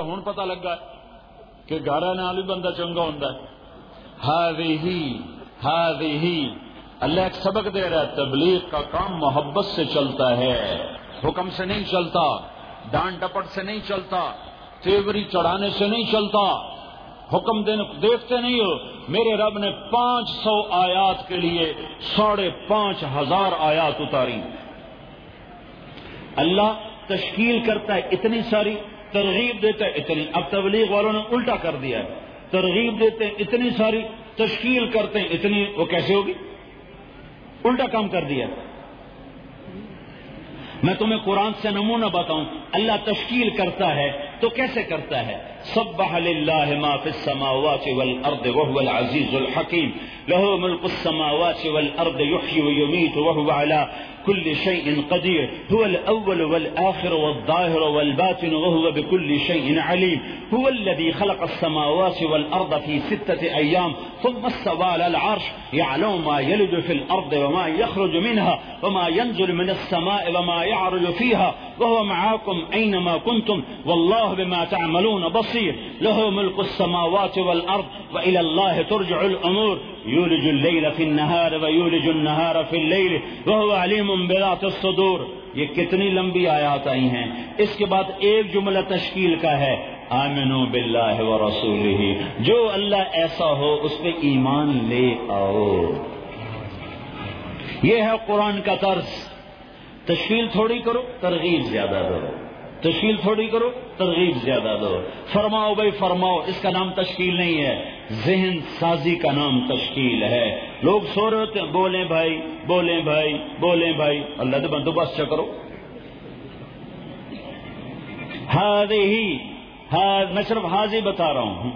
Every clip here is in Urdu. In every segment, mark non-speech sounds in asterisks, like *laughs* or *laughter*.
ہوں پتا لگا کہ گارا نال بھی بندہ چنگا ہوں ہی ہی۔ اللہ ایک سبق دے رہا ہے، تبلیغ کا کام محبت سے چلتا ہے۔ حکم سے نہیں چلتا ڈانٹ ڈپٹ سے نہیں چلتا، تیوری چڑھانے سے نہیں چلتا۔ حکم دینے دیکھتے نہیں ہو۔ میرے رب نے پانچ سو آیات کے لیے ساڑھے پانچ ہزار آیات اتاری۔ اللہ تشکیل کرتا ہے اتنی ساری۔ ترغیب دیتے اتنی، اب تبلیغ والوں نے الٹا کر دیا ہے۔ ترغیب دیتے اتنی ساری تشکیل کرتے ہیں، اتنی، وہ کیسے ہوگی؟ الٹا کام کر دیا میں تمہیں قرآن سے نمونہ بتاؤں، اللہ تشکیل کرتا ہے تو کیسے کرتا ہے؟ سب للہ ما فی السماوات والأرض وهو العزیز الحکیم له ملک السماوات والأرض يحيي ويميت وهو على كل شيء قدير. هو الأول والآخر والظاهر والباطن وهو بكل شيء عليم. هو الذي خلق السماوات والأرض في ستة أيام ثم استوى على العرش. يعلم ما يلد في الأرض وما يخرج منها وما ينزل من السماء وما يعرج فيها. وهو معاكم أينما كنتم والله بما تعملون بصير. له ملك السماوات والأرض وإلى الله ترجع الأمور يولج الليل في النهار ويولج النهار في الليل وهو عليم بذات الصدور۔ یہ کتنی لمبی آیات آئی ہیں۔ اس کے بعد ایک جملہ تشکیل کا ہے، آمنو باللہ و رسول جو اللہ ایسا ہو، اس پہ ایمان لے آؤ۔ یہ ہے قرآن کا طرز۔ تشکیل تھوڑی کرو، ترغیب زیادہ دو تشکیل تھوڑی کرو، ترغیب زیادہ دو۔ فرماؤ بھائی، فرماؤ، اس کا نام تشکیل نہیں ہے۔ ذہن سازی کا نام تشکیل ہے۔ لوگ سو رہے ہوتے ہیں، بولیں بھائی بولیں بھائی بولیں بھائی۔ اللہ تو بندوبست کرو ہی میں صرف حاضی بتا رہا ہوں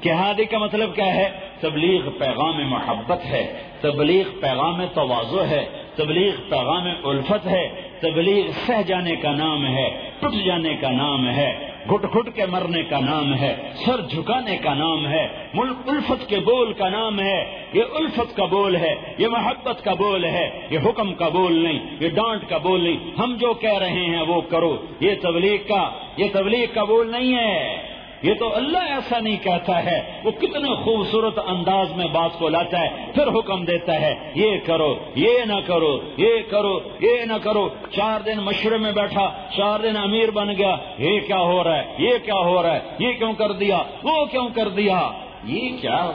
کہ ہادی کا مطلب کیا ہے؟ تبلیغ پیغام محبت ہے، تبلیغ پیغام توازو ہے، تبلیغ پیغام الفت ہے، تبلیغ سہ جانے کا نام ہے۔ ٹوٹ جانے کا نام ہے، گھٹ گھٹ کے مرنے کا نام ہے، سر جھکانے کا نام ہے، ملک الفت کے بول کا نام ہے۔ یہ الفت کا بول ہے، یہ محبت کا بول ہے، یہ حکم کا بول نہیں، یہ ڈانٹ کا بول نہیں۔ ہم جو کہہ رہے ہیں وہ کرو۔ یہ تبلیغ کا، یہ تبلیغ کا بول نہیں ہے۔ یہ تو اللہ ایسا نہیں کہتا ہے، وہ کتنے خوبصورت انداز میں بات کو لاتا ہے، پھر حکم دیتا ہے، یہ کرو، یہ نہ کرو، یہ کرو، یہ نہ کرو۔ چار دن مشورے میں بیٹھا، چار دن امیر بن گیا، یہ کیا ہو رہا ہے، یہ کیا ہو رہا ہے، یہ کیوں کر دیا، وہ کیوں کر دیا؟ یہ کیا؟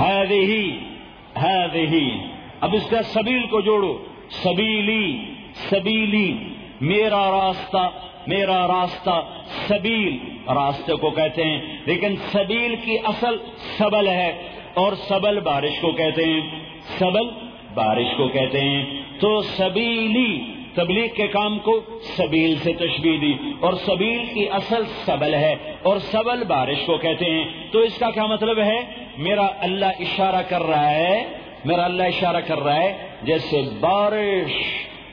ہے دہی ہے دہی اب اس کا سبیل کو جوڑو، سبیلی سبیلی، میرا راستہ۔ میرا راستہ سبیل راستے کو کہتے ہیں، لیکن سبیل کی اصل سبل ہے، اور سبل بارش کو کہتے ہیں۔ سبل بارش کو کہتے ہیں۔ تو سبیلی تبلیغ کے کام کو سبیل سے تشبیح دی، اور سبیل کی اصل سبل ہے، اور سبل بارش کو کہتے ہیں۔ تو اس کا کیا مطلب ہے؟ میرا اللہ اشارہ کر رہا ہے، میرا اللہ اشارہ کر رہا ہے، جیسے بارش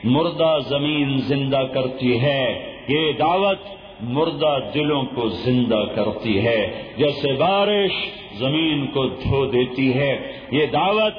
مردہ زمین زندہ کرتی ہے۔ یہ دعوت مردہ دلوں کو زندہ کرتی ہے، جیسے بارش زمین کو دھو دیتی ہے، یہ دعوت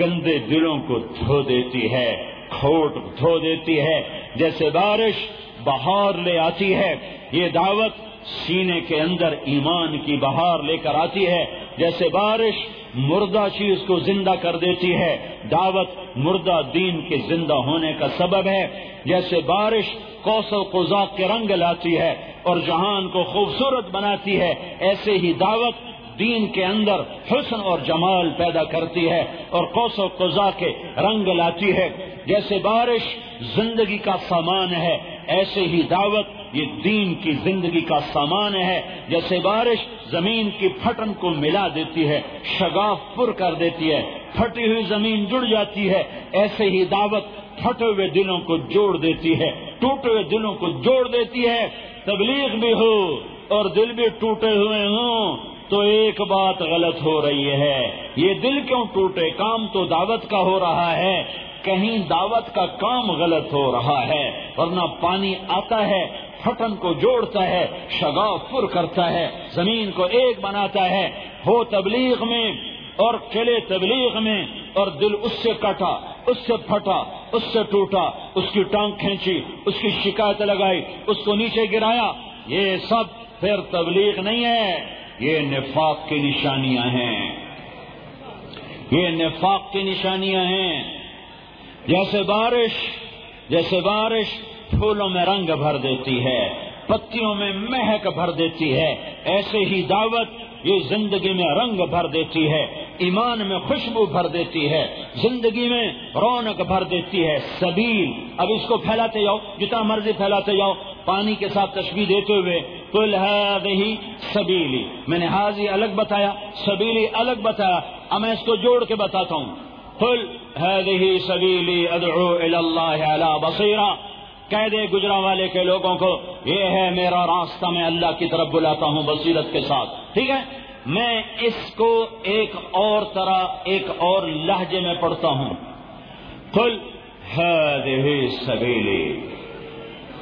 گندے دلوں کو دھو دیتی ہے، کھوٹ دھو دیتی ہے، جیسے بارش بہار لے آتی ہے، یہ دعوت سینے کے اندر ایمان کی بہار لے کر آتی ہے، جیسے بارش مردہ چیز کو زندہ کر دیتی ہے۔ دعوت مردہ دین کے زندہ ہونے کا سبب ہے۔ جیسے بارش کوس و قزاق کے رنگ لاتی ہے اور جہان کو خوبصورت بناتی ہے، ایسے ہی دعوت دین کے اندر حسن اور جمال پیدا کرتی ہے اور کوس و قزا کے رنگ لاتی ہے۔ جیسے بارش زندگی کا سامان ہے، ایسے ہی دعوت یہ دین کی زندگی کا سامان ہے۔ جیسے بارش زمین کی پھٹن کو ملا دیتی ہے، شگاف پر کر دیتی ہے، پھٹی ہوئی زمین جڑ جاتی ہے۔ ایسے ہی دعوت پھٹے ہوئے دلوں کو جوڑ دیتی ہے، ٹوٹے ہوئے دلوں کو جوڑ دیتی ہے۔ تبلیغ بھی ہو اور دل بھی ٹوٹے ہوئے ہوں تو ایک بات غلط ہو رہی ہے۔ یہ دل کیوں ٹوٹے؟ کام تو دعوت کا ہو رہا ہے۔ کہیں دعوت کا کام غلط ہو رہا ہے، ورنہ پانی آتا ہے، پھٹن کو جوڑتا ہے، شگاف پر کرتا ہے، زمین کو ایک بناتا ہے، ہو تبلیغ میں اور چلے تبلیغ میں اور دل اس سے کٹا، اس سے پھٹا، اس سے ٹوٹا، اس کی ٹانگ کھینچی، اس کی شکایت لگائی، اس کو نیچے گرایا۔ یہ سب پھر تبلیغ نہیں ہے، یہ نفاق کی نشانیاں ہیں۔ یہ نفاق کی نشانیاں ہیں۔ جیسے بارش جیسے بارش پھولوں میں رنگ بھر دیتی ہے، پتیوں میں مہک بھر دیتی ہے، ایسے ہی دعوت یہ زندگی میں رنگ بھر دیتی ہے، ایمان میں خوشبو بھر دیتی ہے، زندگی میں رونق بھر دیتی ہے، سبیل۔ اب اس کو پھیلاتے جاؤ، جتنا مرضی پھیلاتے جاؤ، پانی کے ساتھ تشبیح دیتے ہوئے کل ہے سبیلی۔ میں نے حاضی الگ بتایا، سبیلی الگ بتایا۔ اب میں اس کو جوڑ کے بتاتا ہوں۔ کل ہے سبیلی ادعو اللہ بصیرہ کہہ دے گجرا والے کے لوگوں کو، یہ ہے میرا راستہ، میں اللہ کی طرف بلاتا ہوں بصیرت کے ساتھ۔ ٹھیک ہے؟ میں اس کو ایک اور طرح، ایک اور لہجے میں پڑھتا ہوں۔ کل ہے سبیلی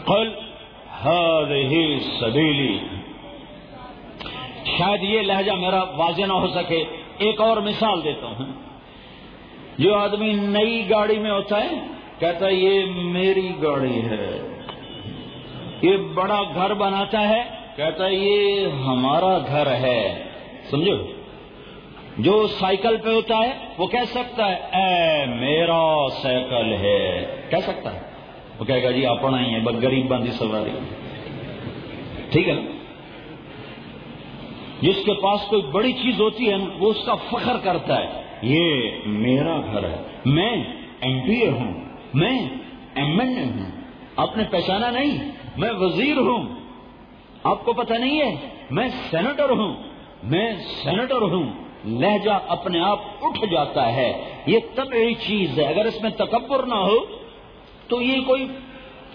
کل ہے سبیلی شاید یہ لہجہ میرا واضح نہ ہو سکے۔ ایک اور مثال دیتا ہوں۔ جو آدمی نئی گاڑی میں ہوتا ہے، کہتا ہے، یہ میری گاڑی ہے۔ یہ بڑا گھر بناتا ہے، کہتا ہے، یہ ہمارا گھر ہے۔ سمجھو جو سائیکل پہ ہوتا ہے، وہ کہہ سکتا ہے، اے میرا سائیکل ہے۔ کہہ سکتا ہے۔ وہ کہے گا جی اپنا ہی ہے، بس غریب بندی سواری۔ ٹھیک ہے؟ نا جس کے پاس کوئی بڑی چیز ہوتی ہے، وہ اس کا فخر کرتا ہے۔ یہ میرا گھر ہے۔ میں ایم پی اے ہوں۔ میں ایم ایل اے ہوں۔ آپ نے پہچانا نہیں۔ میں وزیر ہوں۔ آپ کو پتہ نہیں ہے۔ میں سینیٹر ہوں۔ میں سینیٹر ہوں۔ لہجہ اپنے آپ اٹھ جاتا ہے۔ یہ طبعی چیز ہے۔ اگر اس میں تکبر نہ ہو تو یہ کوئی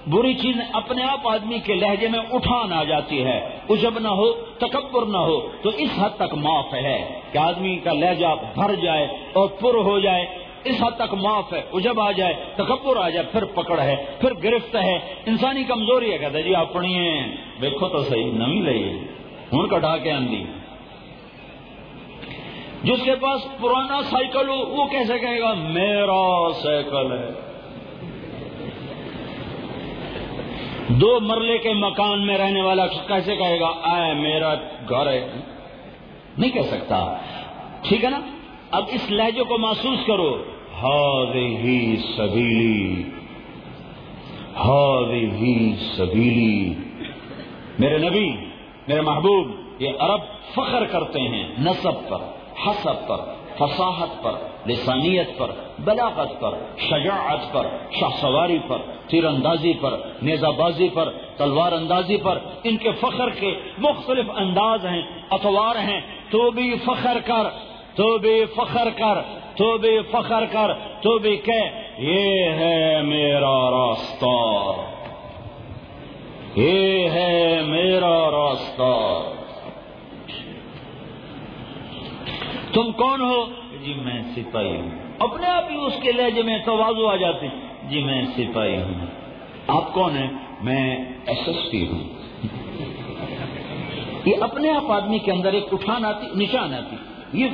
بری چیز اپنے آپ آدمی کے لہجے میں اٹھان آ جاتی ہے۔ اجب نہ ہو، تکبر نہ ہو، تو اس حد تک معاف ہے۔ کہ آدمی کا لہجہ بھر جائے اور پر ہو جائے، اس حد تک معاف ہے۔ اجب آ جائے، تکبر آ جائے، پھر پکڑ ہے، پھر گرفت ہے۔ انسانی کمزوری ہے کہتے جی اپنی دیکھو تو صحیح، نمی لئی ہوں کٹا کے آندھی جس کے پاس پرانا سائیکل ہو، وہ کیسے کہے گا، میرا سائیکل ہے۔ دو مرلے کے مکان میں رہنے والا کیسے کہے گا آئے میرا گھر ہے؟ نہیں کہہ سکتا۔ ٹھیک ہے نا؟ اب اس لہجے کو محسوس کرو۔ ہی سبیلی۔ ہی سبیلی۔ میرے نبی، میرے محبوب، یہ عرب فخر کرتے ہیں نصب پر، حسب پر۔ فصاحت پر، لسانیت پر، بلاغت پر، شجاعت پر شاہ سواری پر تیر اندازی پر نیزہ بازی پر تلوار اندازی پر، ان کے فخر کے مختلف انداز ہیں، اتوار ہیں، تو بھی فخر کر، تو بھی فخر کر، تو بھی فخر کر، تو بھی کہ یہ ہے میرا راستہ۔ یہ ہے میرا راستہ۔ تم کون ہو؟ جی میں سپاہی ہوں۔ اپنے آپ ہی اس کے لہجے میں توازو آ جاتے جی میں سپاہی ہوں۔ آپ کون ہیں؟ میں ایس ایس پی ہوں۔ *laughs* یہ اپنے آپ آدمی کے اندر ایک اٹھان آتی نشان آتی۔ یہ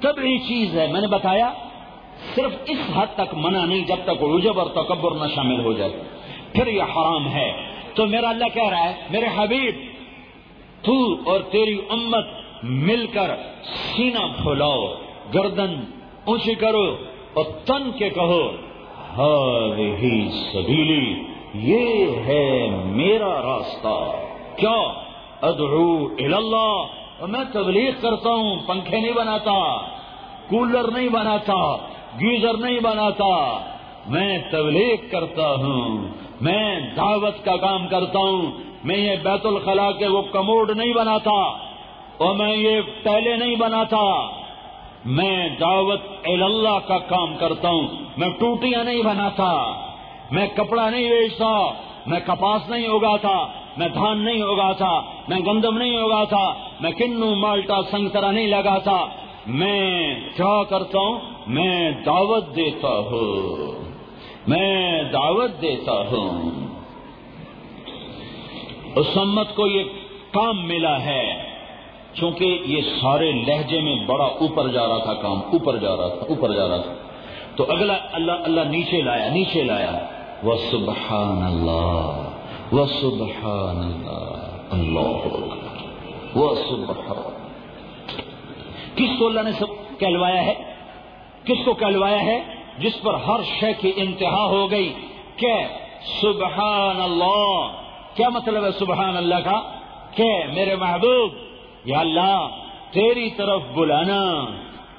تب یہ چیز ہے میں نے بتایا۔ صرف اس حد تک منع نہیں جب تک رجب اور تکبر نہ شامل ہو جائے۔ پھر یہ حرام ہے۔ تو میرا اللہ کہہ رہا ہے میرے حبیب تو اور تیری امت مل کر سینہ پھولاؤ، گردن اونچی کرو اور تن کے کہو ہر ہی سبیلی، یہ ہے میرا راستہ۔ کیا؟ ادعو اللہ اور میں تبلیغ کرتا ہوں، پنکھے نہیں بناتا، کولر نہیں بناتا، گیزر نہیں بناتا۔ میں تبلیغ کرتا ہوں، میں دعوت کا کام کرتا ہوں، میں یہ بیت الخلا کے وہ کموڈ نہیں بناتا۔ اور میں یہ پہلے نہیں بناتا میں دعوت اللہ کا کام کرتا ہوں۔ میں ٹوٹیاں نہیں بناتا میں کپڑا نہیں بیچتا۔ میں کپاس نہیں اگاتا۔ میں دھان نہیں اگاتا۔ میں گندم نہیں اگاتا۔ میں کنو مالٹا سنگترا نہیں لگاتا۔ میں کیا کرتا ہوں؟ میں دعوت دیتا ہوں۔ میں دعوت دیتا ہوں۔ اس امت کو یہ کام ملا ہے۔ چونکہ یہ سارے لہجے میں بڑا اوپر جا رہا تھا کام، اوپر جا رہا تھا، اوپر جا رہا تھا۔ تو اگلا اللہ اللہ نیچے لایا نیچے لایا۔ وہ سبحان اللہ وہ سبحان اللہ۔ اللہ وہ سبحان کس کو اللہ نے سب کہلوایا ہے؟ کس کو کہلوایا ہے؟ جس پر ہر شے کی انتہا ہو گئی۔ کہ سبحان اللہ۔ کیا مطلب ہے سبحان اللہ کا؟ کہ میرے محبوب یا اللہ، تیری طرف بلانا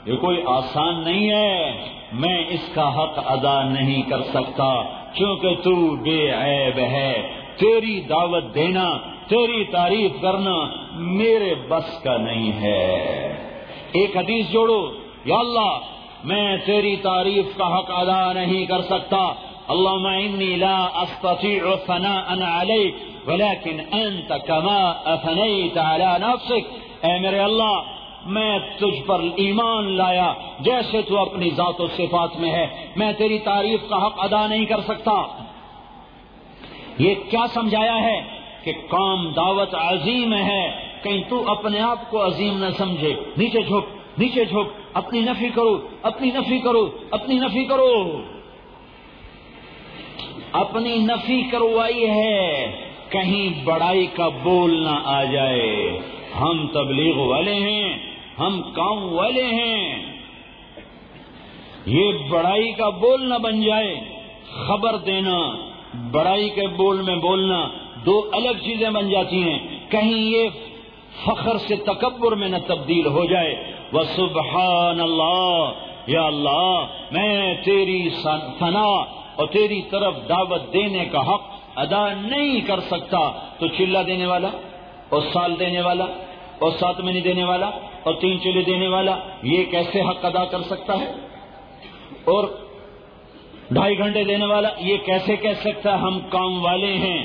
یہ کوئی آسان نہیں ہے، میں اس کا حق ادا نہیں کر سکتا کیونکہ تو بے عیب ہے۔ تیری دعوت دینا، تیری تعریف کرنا میرے بس کا نہیں ہے۔ ایک حدیث جوڑو، یا اللہ، میں تیری تعریف کا حق ادا نہیں کر سکتا۔ اللهم إني لا أستطيع ثناء عليك ولكن أنت كما أثنيت على نفسك اے میرے اللہ، میں تجھ پر ایمان لایا، جیسے تو اپنی ذات و صفات میں ہے، میں تیری تعریف کا حق ادا نہیں کر سکتا۔ یہ کیا سمجھایا ہے کہ کام دعوت عظیم ہے، کہیں تو اپنے آپ کو عظیم نہ سمجھے۔ نیچے جھک نیچے جھک، اپنی نفی کرو، اپنی نفی کرو، اپنی نفی کرو۔ اپنی نفی کروائی ہے۔ کہیں بڑائی کا بول نہ آ جائے۔ ہم تبلیغ والے ہیں، ہم کام والے ہیں۔ یہ بڑائی کا بول نہ بن جائے۔ خبر دینا، بڑائی کے بول میں بولنا دو الگ چیزیں بن جاتی ہیں۔ کہیں یہ فخر سے تکبر میں نہ تبدیل ہو جائے۔ وہ سبحان اللہ یا اللہ، میں تیری ثنا اور تیری طرف دعوت دینے کا حق ادا نہیں کر سکتا تو چلا دینے والا، اور سال دینے والا، اور سات مہینے دینے والا، اور تین چلے دینے والا، یہ کیسے حق ادا کر سکتا ہے؟ اور ڈھائی گھنٹے دینے والا، یہ کیسے کہہ سکتا ہے ہم کام والے ہیں؟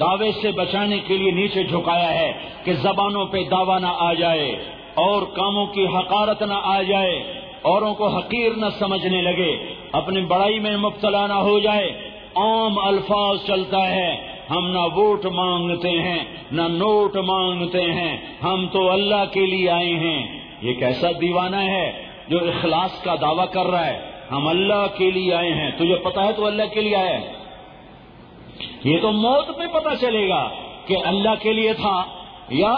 دعوے سے بچانے کے لیے نیچے جھکایا ہے کہ زبانوں پہ دعوی نہ آ جائے، اور کاموں کی حقارت نہ آ جائے، اوروں کو حقیر نہ سمجھنے لگے، اپنی بڑائی میں مبتلا نہ ہو جائے عام الفاظ چلتا ہے۔ ہم نہ ووٹ مانگتے ہیں، نہ نوٹ مانگتے ہیں۔ ہم تو اللہ کے لیے آئے ہیں۔ یہ کیسا دیوانہ ہے جو اخلاص کا دعویٰ کر رہا ہے۔ ہم اللہ کے لیے آئے ہیں۔ تجھے پتا ہے تو اللہ کے لیے آئے۔ یہ تو موت پہ پتا چلے گا کہ اللہ کے لیے تھا یا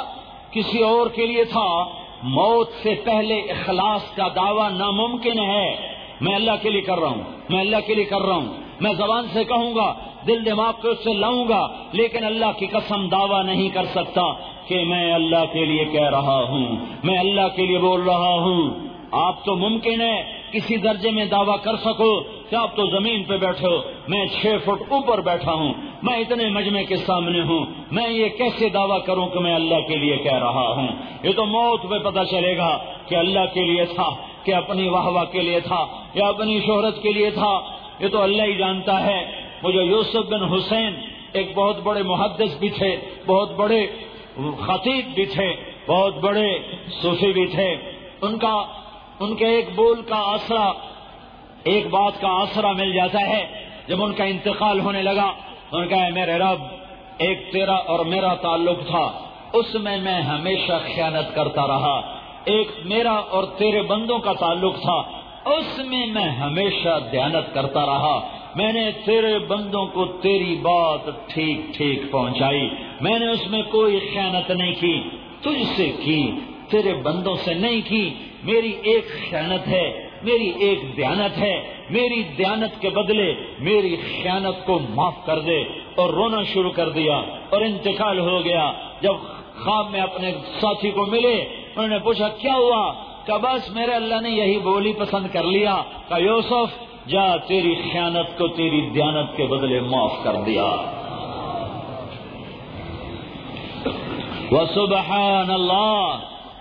کسی اور کے لیے تھا۔ موت سے پہلے اخلاص کا دعویٰ ناممکن ہے۔ میں اللہ کے لیے کر رہا ہوں۔ میں اللہ کے لیے کر رہا ہوں۔ میں زبان سے کہوں گا، دل دماغ کو اس سے لاؤں گا، لیکن اللہ کی قسم دعویٰ نہیں کر سکتا کہ میں اللہ کے لیے کہہ رہا ہوں، میں اللہ کے لیے بول رہا ہوں۔ آپ تو ممکن ہے کسی درجے میں دعویٰ کر سکو کہ آپ تو زمین پہ بیٹھے ہو، میں چھ فٹ اوپر بیٹھا ہوں، میں اتنے مجمع کے سامنے ہوں، میں یہ کیسے دعویٰ کروں کہ میں اللہ کے لیے کہہ رہا ہوں؟ یہ تو موت پہ پتہ چلے گا کہ اللہ کے لیے تھا، کہ اپنی واہ واہ کے لیے تھا، یا اپنی شہرت کے لیے تھا یہ تو اللہ ہی جانتا ہے۔ مجھے یوسف بن حسین ایک بہت بڑے محدث بھی تھے، بہت بڑے خطیب بھی تھے، بہت بڑے صوفی بھی تھے۔ ان کا، ان کے ایک بول کا آسرا، ایک بات کا آسرا مل جاتا ہے۔ جب ان کا انتقال ہونے لگا ان کا میرے رب، ایک تیرا اور میرا تعلق تھا۔ اس میں میں ہمیشہ خیانت کرتا رہا۔ ایک میرا اور تیرے بندوں کا تعلق تھا۔ اس میں میں ہمیشہ دیانت کرتا رہا۔ میں نے تیرے بندوں کو تیری بات ٹھیک ٹھیک پہنچائی۔ میں نے اس میں کوئی خیانت نہیں کی۔ تجھ سے کی، تیرے بندوں سے نہیں کی۔ میری ایک خیانت ہے، میری ایک دیانت ہے۔ میری دیانت کے بدلے میری خیانت کو معاف کر دے اور رونا شروع کر دیا اور انتقال ہو گیا۔ جب خواب میں اپنے ساتھی کو ملے، انہوں نے پوچھا، کیا ہوا؟ کہ بس میرے اللہ نے یہی بولی پسند کر لیا کہ یوسف، جا تیری خیانت کو تیری دیانت کے بدلے معاف کر دیا۔ وہ سبحان اللہ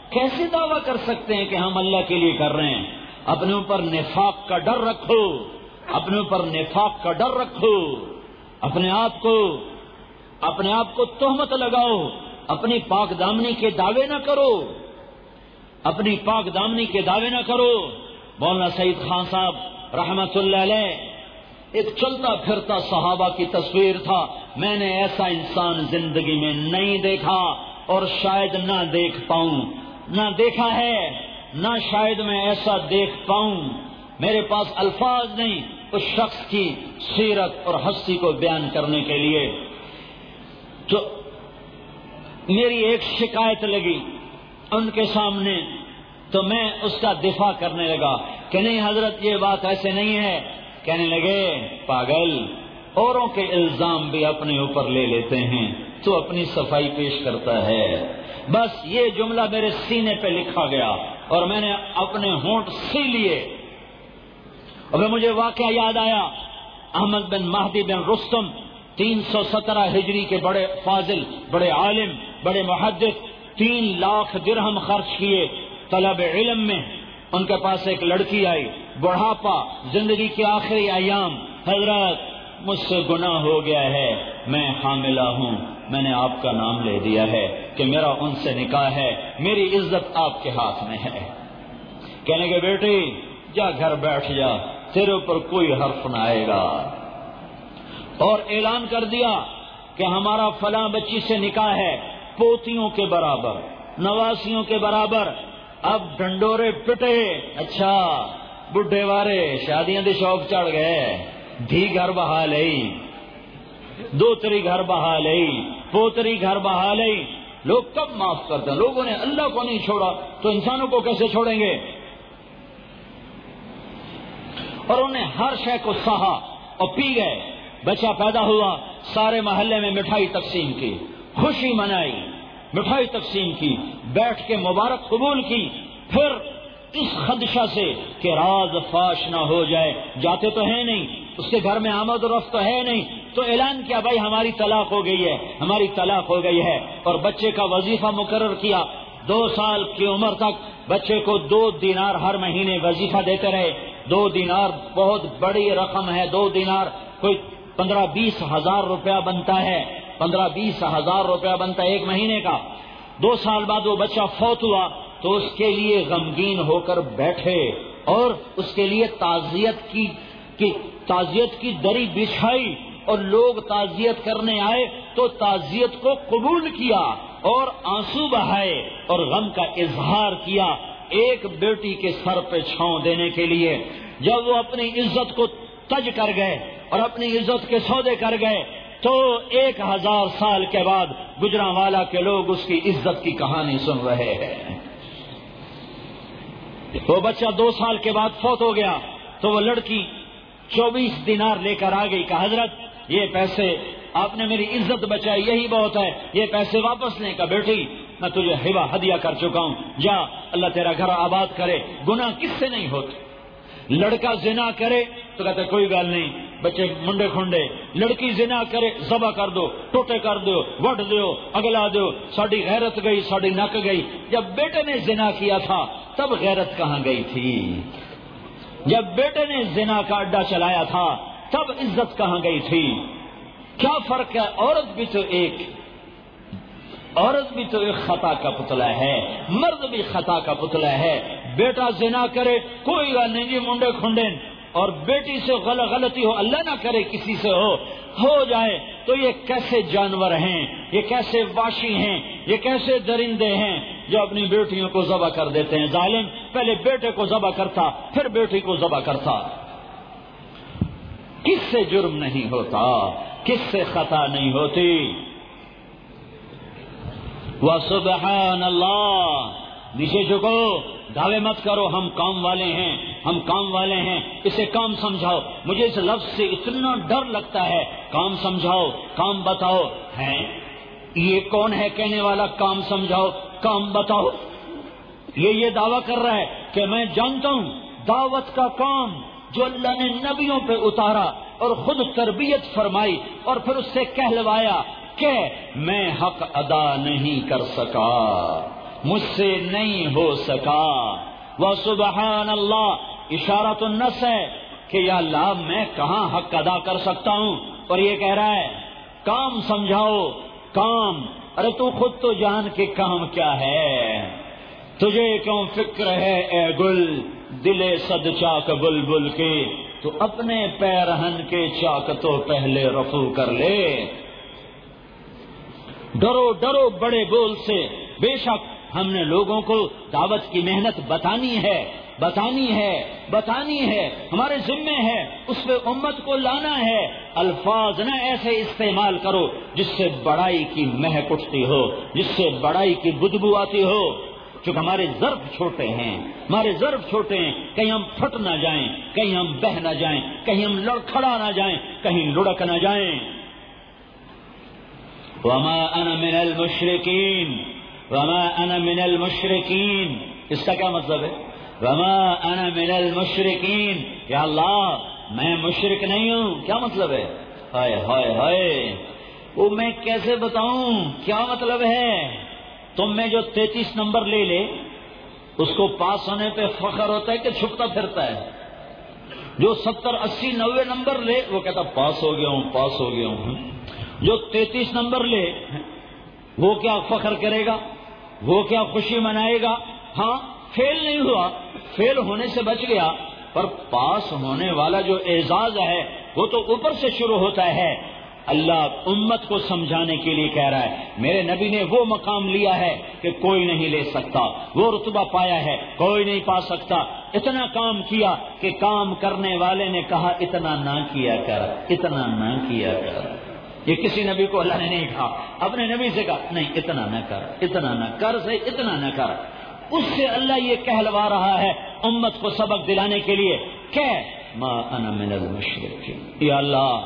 کیسے دعویٰ کر سکتے ہیں کہ ہم اللہ کے لیے کر رہے ہیں؟ اپنے اوپر نفاق کا ڈر رکھو۔ اپنے اوپر نفاق کا ڈر رکھو۔ اپنے آپ کو، اپنے آپ کو تہمت لگاؤ۔ اپنی پاک دامنی کے دعوے نہ کرو۔ اپنی پاک دامنی کے دعوے نہ کرو۔ مولانا سعید خان صاحب رحمت اللہ علیہ، ایک چلتا پھرتا صحابہ کی تصویر تھا۔ میں نے ایسا انسان زندگی میں نہیں دیکھا اور شاید نہ دیکھ پاؤں۔ نہ دیکھا ہے، نہ شاید میں ایسا دیکھ پاؤں۔ میرے پاس الفاظ نہیں، اس شخص کی سیرت اور ہستی کو بیان کرنے کے لیے۔ جو میری ایک شکایت لگی۔ ان کے سامنے تو میں اس کا دفاع کرنے لگا کہ نہیں حضرت، یہ بات ایسے نہیں ہے۔ کہنے لگے، پاگل، اوروں کے الزام بھی اپنے اوپر لے لیتے ہیں، تو اپنی صفائی پیش کرتا ہے۔ بس یہ جملہ میرے سینے پہ لکھا گیا اور میں نے اپنے ہونٹ سی لیے۔ اور مجھے واقعہ یاد آیا، احمد بن مہدی بن رستم، تین سو سترہ ہجری کے بڑے فاضل، بڑے عالم، بڑے محدث تین لاکھ درہم خرچ کیے طلب علم میں۔ ان کے پاس ایک لڑکی آئی، بڑھاپا، زندگی کے آخری ایام۔ حضرت، مجھ سے گناہ ہو گیا ہے، میں حاملہ ہوں۔ میں نے آپ کا نام لے دیا ہے کہ میرا ان سے نکاح ہے، میری عزت آپ کے ہاتھ میں ہے۔ کہنے کے بیٹی جا گھر بیٹھ جا، تیرے اوپر کوئی حرف نہ آئے گا۔ اور اعلان کر دیا کہ ہمارا فلاں بچی سے نکاح ہے۔ پوتیوں کے برابر، نواسیوں کے برابر۔ اب ڈنڈورے پٹے اچھا بڈھے وارے، شادیاں دے شوق چڑھ گئے۔ دھی گھر بہا لئی دو تری گھر بہا لئی، پوتری گھر بہا لئی۔ لوگ کب معاف کرتے ہیں؟ لوگوں نے اللہ کو نہیں چھوڑا، تو انسانوں کو کیسے چھوڑیں گے؟ اور انہیں ہر شے کو سہا اور پی گئے۔ بچہ پیدا ہوا، سارے محلے میں مٹھائی تقسیم کی۔ خوشی منائی، مٹھائی تقسیم کی، بیٹھ کے مبارک قبول کی، پھر اس خدشہ سے کہ راز فاش نہ ہو جائے۔ جاتے تو ہے نہیں، اس کے گھر میں آمد و رفت تو ہے نہیں۔ تو اعلان کیا بھائی، ہماری طلاق ہو گئی ہے، ہماری طلاق ہو گئی ہے۔ اور بچے کا وظیفہ مقرر کیا۔ دو سال کی عمر تک بچے کو دو دینار ہر مہینے وظیفہ دیتے رہے۔ دو دینار بہت بڑی رقم ہے۔ دو دینار کوئی پندرہ بیس ہزار روپیہ بنتا ہے۔ پندرہ، بیس ہزار روپیہ بنتا ہے ایک مہینے کا۔ دو سال بعد وہ بچہ فوت ہوا تو اس کے لیے غمگین ہو کر بیٹھے اور اس کے لیے تعزیت کی تعزیت کی دری بچھائی اور لوگ تعزیت کرنے آئے تو تعزیت کو قبول کیا اور آنسو بہائے اور غم کا اظہار کیا ایک بیٹی کے سر پہ چھاؤں دینے کے لیے۔ جب وہ اپنی عزت کو تج کر گئے اور اپنی عزت کے سودے کر گئے تو ایک ہزار سال کے بعد گجرا والا کے لوگ اس کی عزت کی کہانی سن رہے ہیں۔ وہ بچہ دو سال کے بعد فوت ہو گیا تو وہ لڑکی چوبیس دینار لے کر آ گئی کہ حضرت، یہ پیسے آپ نے میری عزت بچائی، یہی بہت ہے، یہ پیسے واپس لیں۔ کا بیٹی، میں تجھے ہوا ہدیہ کر چکا ہوں۔ جا، اللہ تیرا گھر آباد کرے۔ گنا کس سے نہیں ہوتے؟ لڑکا زنا کرے تو کہتے کوئی گل نہیں، بچے منڈے کھنڈے، لڑکی زنا کرے، ذبح کر دو، ٹوٹے کر دو وٹ دو، اگلا دو، ساڈی غیرت گئی، ساڈی نک گئی۔ جب بیٹے نے زنا کیا تھا، تب غیرت کہاں گئی تھی؟ جب بیٹے نے زنا کا اڈا چلایا تھا، تب عزت کہاں گئی تھی؟ کیا فرق ہے؟ عورت بھی تو ایک، عورت بھی تو ایک خطا کا پتلا ہے، مرد بھی خطا کا پتلا ہے۔ بیٹا زنا کرے، کوئی گل نہیں جی منڈے کھنڈے اور بیٹی سے غلطی ہو، اللہ نہ کرے کسی سے ہو ہو جائے تو یہ کیسے جانور ہیں؟ یہ کیسے واشی ہیں؟ یہ کیسے درندے ہیں؟ جو اپنی بیٹیوں کو ذبح کر دیتے ہیں۔ ظالم پہلے بیٹے کو ذبح کرتا، پھر بیٹی کو ذبح کرتا۔ کس سے جرم نہیں ہوتا؟ کس سے خطا نہیں ہوتی؟ وہ سبحان اللہ۔ نیچے چکو دعوے مت کرو، ہم کام والے ہیں، ہم کام والے ہیں، اسے کام سمجھاؤ۔ مجھے اس لفظ سے اتنا ڈر لگتا ہے۔ کام سمجھاؤ، کام بتاؤ۔ ہے یہ کون ہے کہنے والا؟ کام سمجھاؤ، کام بتاؤ۔ یہ یہ دعویٰ کر رہا ہے کہ میں جانتا ہوں، دعوت کا کام جو اللہ نے نبیوں پہ اتارا اور خود تربیت فرمائی اور پھر اس سے کہلوایا کہ میں حق ادا نہیں کر سکا۔ مجھ سے نہیں ہو سکا۔ وہ سبحان اللہ اشارہ تو نس ہے کہ یا اللہ، میں کہاں حق ادا کر سکتا ہوں؟ اور یہ کہہ رہا ہے، کام سمجھاؤ، کام۔ ارے تو خود تو جان کے کام کیا ہے۔ تجھے کیوں فکر ہے اے گل؟ دل سد چاک بل بل کے۔ تو اپنے پیرہن کے چاک تو پہلے رفو کر لے۔ ڈرو ڈرو بڑے بول سے۔ بے شک ہم نے لوگوں کو دعوت کی محنت بتانی ہے بتانی ہے بتانی ہے، ہمارے ذمے ہے، اس پہ امت کو لانا ہے۔ الفاظ نہ ایسے استعمال کرو جس سے بڑائی کی مہک اٹھتی ہو، جس سے بڑائی کی بدبو آتی ہو۔ چونکہ ہمارے ضرب چھوٹے ہیں، ہمارے ضرب چھوٹے ہیں۔ کہیں ہم پھٹ نہ جائیں، کہیں ہم بہ نہ جائیں، کہیں ہم لڑکھڑا نہ جائیں، کہیں لڑک نہ جائیں۔ وما انا من المشرقین وما انا من المشرقین اس کا کیا مطلب ہے؟ وما انا من المشرقین یا اللہ، میں مشرق نہیں ہوں، کیا مطلب ہے؟ ہائے ہائے ہائے، وہ میں کیسے بتاؤں؟ کیا مطلب ہے؟ تم میں جو تینتیس نمبر لے لے، اس کو پاس ہونے پہ فخر ہوتا ہے کہ چھپتا پھرتا ہے۔ جو ستر، اسی، نوے نمبر لے، وہ کہتا پاس ہو گیا ہوں، پاس ہو گیا ہوں۔ جو تینتیس نمبر لے، وہ کیا فخر کرے گا؟ وہ کیا خوشی منائے گا؟ ہاں فیل نہیں ہوا۔ فیل ہونے سے بچ گیا۔ پر پاس ہونے والا جو اعزاز ہے، وہ تو اوپر سے شروع ہوتا ہے۔ اللہ امت کو سمجھانے کے لیے کہہ رہا ہے۔ میرے نبی نے وہ مقام لیا ہے کہ کوئی نہیں لے سکتا۔ وہ رتبہ پایا ہے، کوئی نہیں پا سکتا۔ اتنا کام کیا کہ کام کرنے والے نے کہا، اتنا نہ کیا کر، اتنا نہ کیا کر۔ یہ کسی نبی کو اللہ نے نہیں کہا۔ اپنے نبی سے کہا، نہیں، اتنا نہ کر، اتنا نہ کر سے، اتنا نہ کر۔ اس سے اللہ یہ کہلوا رہا ہے امت کو سبق دلانے کے لیے کہ ما انا من المشرک یا اللہ،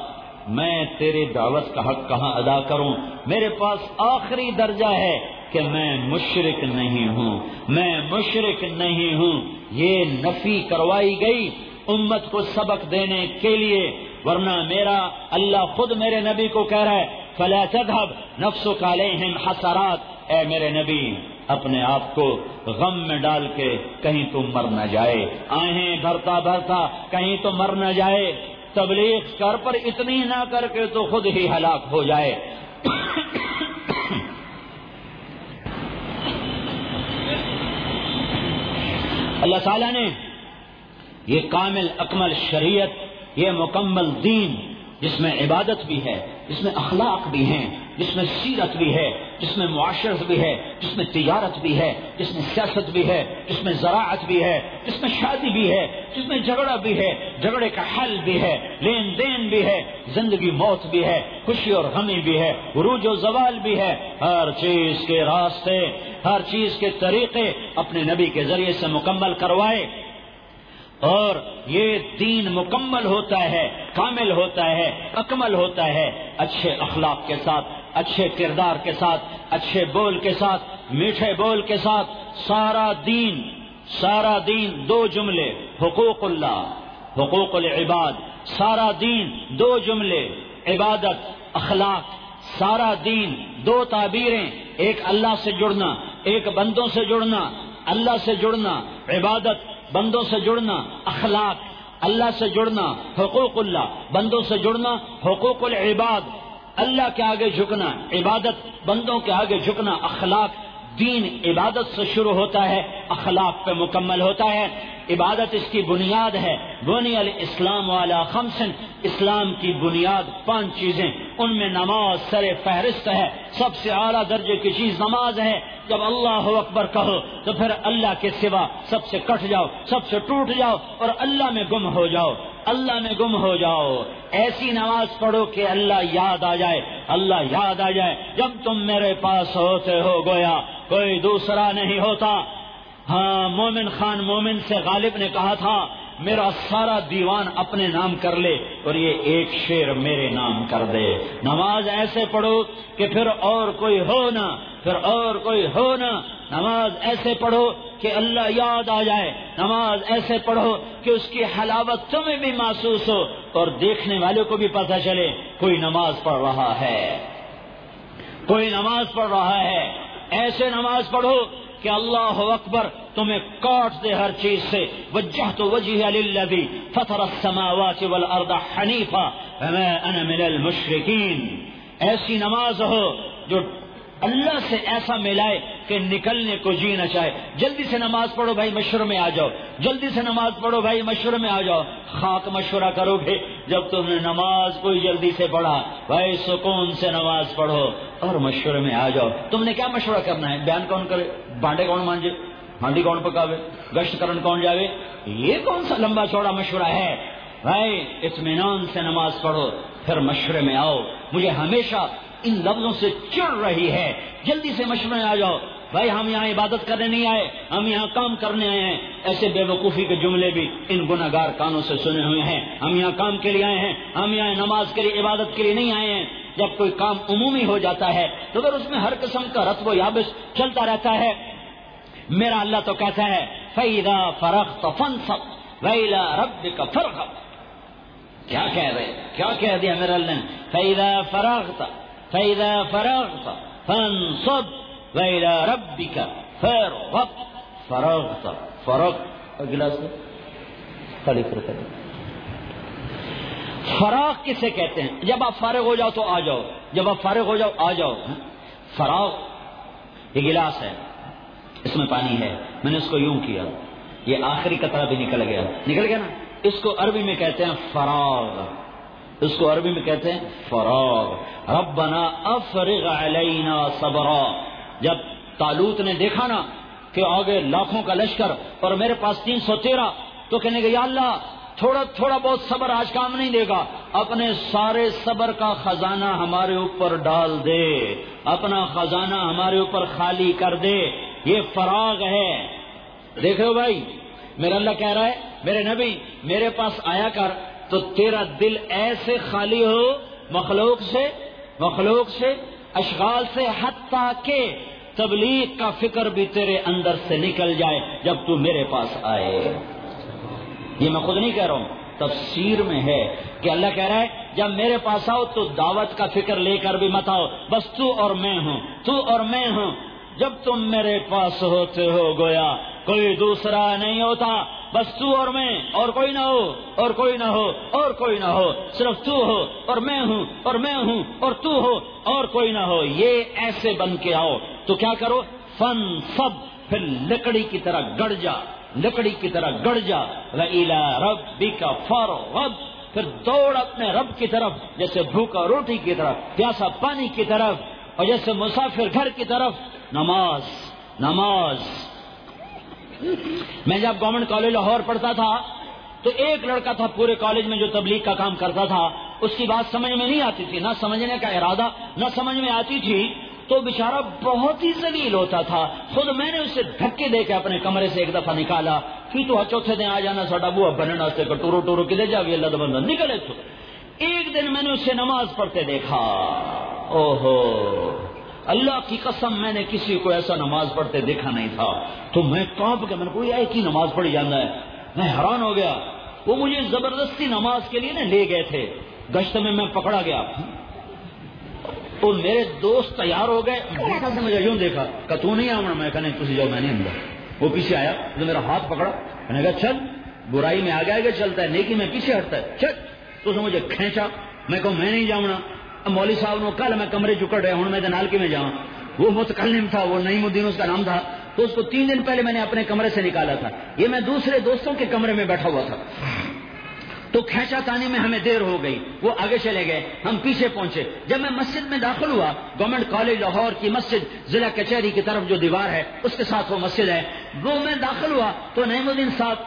میں تیرے دعوت کا حق کہاں ادا کروں؟ میرے پاس آخری درجہ ہے کہ میں مشرق نہیں ہوں۔ میں مشرق نہیں ہوں۔ یہ نفی کروائی گئی امت کو سبق دینے کے لیے۔ ورنہ میرا اللہ خود میرے نبی کو کہہ رہا ہے، فلا تذهب نفسك عليهم حسرات۔ اے میرے نبی، اپنے آپ کو غم میں ڈال کے کہیں تو مر نہ جائے۔ آہیں بھرتا بھرتا کہیں تو مر نہ جائے۔ تبلیغ کر پر اتنی نہ کر کے تو خود ہی ہلاک ہو جائے۔ اللہ تعالیٰ نے یہ کامل اکمل شریعت یہ مکمل دین جس میں عبادت بھی ہے جس میں اخلاق بھی ہیں جس میں سیرت بھی ہے جس میں معاشرت بھی ہے جس میں تجارت بھی ہے جس میں سیاست بھی ہے جس میں زراعت بھی ہے جس میں شادی بھی ہے جس میں جھگڑا بھی ہے جھگڑے کا حل بھی ہے لین دین بھی ہے زندگی موت بھی ہے خوشی اور غمی بھی ہے عروج و زوال بھی ہے ہر چیز کے راستے ہر چیز کے طریقے اپنے نبی کے ذریعے سے مکمل کروائے اور یہ دین مکمل ہوتا ہے، کامل ہوتا ہے، اکمل ہوتا ہے۔ اچھے اخلاق کے ساتھ، اچھے کردار کے ساتھ، اچھے بول کے ساتھ، میٹھے بول کے ساتھ سارا دین سارا دین دو جملے، حقوق اللہ، حقوق العباد، سارا دین دو جملے، عبادت، اخلاق، سارا دین دو تعبیریں، ایک اللہ سے جڑنا، ایک بندوں سے جڑنا، اللہ سے جڑنا، عبادت بندوں سے جڑنا اخلاق، اللہ سے جڑنا حقوق اللہ، بندوں سے جڑنا حقوق العباد، اللہ کے آگے جھکنا عبادت، بندوں کے آگے جھکنا اخلاق، دین عبادت سے شروع ہوتا ہے، اخلاق پہ مکمل ہوتا ہے۔ عبادت اس کی بنیاد ہے۔ بنی الاسلام والا خمسن، اسلام کی بنیاد پانچ چیزیں۔ ان میں نماز سر فہرست ہے۔ سب سے اعلیٰ درجے کی چیز نماز ہے۔ جب اللہ اکبر کہو تو پھر اللہ کے سوا سب سے کٹ جاؤ، سب سے ٹوٹ جاؤ اور اللہ میں گم ہو جاؤ۔ اللہ میں گم ہو جاؤ۔ ایسی نماز پڑھو کہ اللہ یاد آ جائے۔ اللہ یاد آ جائے۔ جب تم میرے پاس ہوتے ہو گویا، کوئی دوسرا نہیں ہوتا۔ ہاں مومن خان مومن سے غالب نے کہا تھا، میرا سارا دیوان اپنے نام کر لے اور یہ ایک شیر میرے نام کر دے۔ نماز ایسے پڑھو کہ پھر اور کوئی ہو نہ، پھر اور کوئی ہو نہ۔ نماز ایسے پڑھو کہ اللہ یاد آ جائے۔ نماز ایسے پڑھو کہ اس کی حلاوت تمہیں بھی محسوس ہو اور دیکھنے والے کو بھی پتہ چلے، کوئی نماز پڑھ رہا ہے۔ کوئی نماز پڑھ رہا ہے۔ ایسے نماز پڑھو کہ اللہ اکبر تمہیں کاٹ دے ہر چیز سے۔ وجہ تو وجہ للذی فطر السماوات والارض حنیفا۔ وما انا من المشرکین۔ ایسی نماز ہو جو اللہ سے ایسا ملائے کہ نکلنے کو جی نہ چاہے۔ جلدی سے نماز پڑھو بھائی، مشورے میں آ جاؤ۔ جلدی سے نماز پڑھو بھائی، مشورے میں آ جاؤ۔ خاک مشورہ کرو گے جب تم نے نماز کوئی جلدی سے پڑھا۔ بھائی، سکون سے نماز پڑھو۔ اور مشورے میں آ جاؤ۔ تم نے کیا مشورہ کرنا ہے؟ بیان کون کرے؟ بانڈے کون مانجے؟ ہانڈی کون پکاوے؟ گشت کرن کون جاوے؟ یہ کون سا لمبا چوڑا مشورہ ہے؟ بھائی، اطمینان سے نماز پڑھو، پھر مشورے میں آؤ۔ مجھے ہمیشہ ان لفظوں سے چڑ رہی ہے۔ جلدی سے مشورے میں آ جاؤ۔ بھائی، ہم یہاں عبادت کرنے نہیں آئے۔ ہم یہاں کام کرنے آئے ہیں۔ ایسے بے وقوفی کے جملے بھی ان گناگار کانوں سے سنے ہوئے ہیں۔ ہم یہاں کام کے لیے آئے ہیں۔ ہم یہاں نماز کے لیے، عبادت کے لیے نہیں آئے ہیں۔ جب کوئی کام عمومی ہو جاتا ہے تو پھر اس میں ہر قسم کا رتب و یابش چلتا رہتا ہے۔ میرا اللہ تو کہتا ہے فیدا فرق تو فن سب ویلا رب کا فرق کیا کہہ رہے، کیا کہہ دیا میرا اللہ نے؟ فیدا فرق تھا فیدا فرق تھا فن سب ویلا رب کا فیر وقت فروغ تھا فروغ اگلا سے خالی فراغ کسے کہتے ہیں؟ جب آپ فارغ ہو جاؤ تو آ جاؤ۔ جب آپ فارغ ہو جاؤ، آ جاؤ۔ فراغ یہ گلاس ہے۔ اس میں پانی ہے۔ میں نے اس کو یوں کیا۔ یہ آخری قطرہ بھی نکل گیا۔ نکل گیا نا؟ اس کو عربی میں کہتے ہیں فراغ۔ اس کو عربی میں کہتے ہیں فراغ۔ ربنا افرغ علینا صبرا۔ جب تالوت نے دیکھا نا کہ آگے لاکھوں کا لشکر اور میرے پاس تین سو تیرہ، تو کہنے گا یا اللہ تھوڑا تھوڑا بہت صبر آج کام نہیں دے گا۔ اپنے سارے صبر کا خزانہ ہمارے اوپر ڈال دے۔ اپنا خزانہ ہمارے اوپر خالی کر دے۔ یہ فراغ ہے۔ دیکھو بھائی میرا اللہ کہہ رہا ہے، میرے نبی، میرے پاس آیا کر تو تیرا دل ایسے خالی ہو، مخلوق سے مخلوق سے، اشغال سے، حتیٰ کہ تبلیغ کا فکر بھی تیرے اندر سے نکل جائے جب تو میرے پاس آئے۔ یہ میں خود نہیں کہہ رہا ہوں، تفسیر میں ہے کہ اللہ کہہ رہا ہے، جب میرے پاس آؤ تو دعوت کا فکر لے کر بھی مت آؤ، بس تو اور میں ہوں، تو اور میں ہوں۔ جب تم میرے پاس ہوتے ہو گویا، کوئی دوسرا نہیں ہوتا، بس تو اور میں، اور کوئی نہ ہو، اور کوئی نہ ہو، اور کوئی نہ ہو، صرف تو ہو، اور میں ہوں، اور میں ہوں، اور تو ہو، اور کوئی نہ ہو۔ یہ ایسے بن کے آؤ، تو کیا کرو؟ فن سب پھر لکڑی کی طرح گڑ جا۔ لکڑی کی طرح گڑ جا رب کا فارو رب پھر دوڑ اپنے رب کی طرف، جیسے بھوکا روٹی کی طرف، پیاسا پانی کی طرف، اور جیسے مسافر گھر کی طرف۔ نماز نماز۔ میں جب گورنمنٹ کالج لاہور پڑھتا تھا، تو ایک لڑکا تھا پورے کالج میں جو تبلیغ کا کام کرتا تھا۔ اس کی بات سمجھ میں نہیں آتی تھی، نہ سمجھنے کا ارادہ، نہ سمجھ میں آتی تھی تو بےچارا بہت ہی زلیل ہوتا تھا۔ خود میں نے اسے دھکے دے کے اپنے کمرے سے ایک دفعہ نکالا۔ پھر تو چوتھے دن آ جانا سا بوا بننا ٹورو ٹورو کدے جا بھی اللہ بندہ نکلے تو۔ ایک دن میں نے اسے نماز پڑھتے دیکھا۔ او ہو اللہ کی قسم میں نے کسی کو ایسا نماز پڑھتے دیکھا نہیں تھا۔ تو میں کہاں پہ میں نے کوئی ایک ہی نماز پڑھی جانا ہے۔ میں حیران ہو گیا۔ وہ مجھے زبردستی نماز کے لیے نا لے گئے تھے۔ گشت میں میں پکڑا گیا۔ تو میرے دوست تیار ہو گئے۔ سے مجھے یوں دیکھا۔ کہ تو نہیں آنا میں کہنے تھی جاؤ، میں نہیں اندر وہ پیچھے آیا تو میرا ہاتھ پکڑا۔ میں نے کہا، چل، برائی میں آگے آگے چلتا ہے، نیکی میں پیچھے ہٹتا ہے۔ چل۔ تو اسے مجھے کھینچا۔ میں کہوں میں نہیں جاؤں مولوی صاحب نے کل میں کمرے چکڑ رہے ہوں میں دنال کی میں جاؤں۔ وہ متکلم تھا، وہ نئی الدین، اس کا نام تھا۔ تو اس کو تین دن پہلے میں نے اپنے کمرے سے نکالا تھا۔ یہ میں دوسرے دوستوں کے کمرے میں بیٹھا ہوا تھا۔ تو کھینچا تانے میں ہمیں دیر ہو گئی، وہ آگے چلے گئے، ہم پیچھے پہنچے۔ جب میں مسجد میں داخل ہوا، گورنمنٹ کالج لاہور کی مسجد، ضلع کچہری کی طرف جو دیوار ہے، اس کے ساتھ وہ مسجد ہے۔ وہ میں داخل ہوا تو نعیم الدین صاحب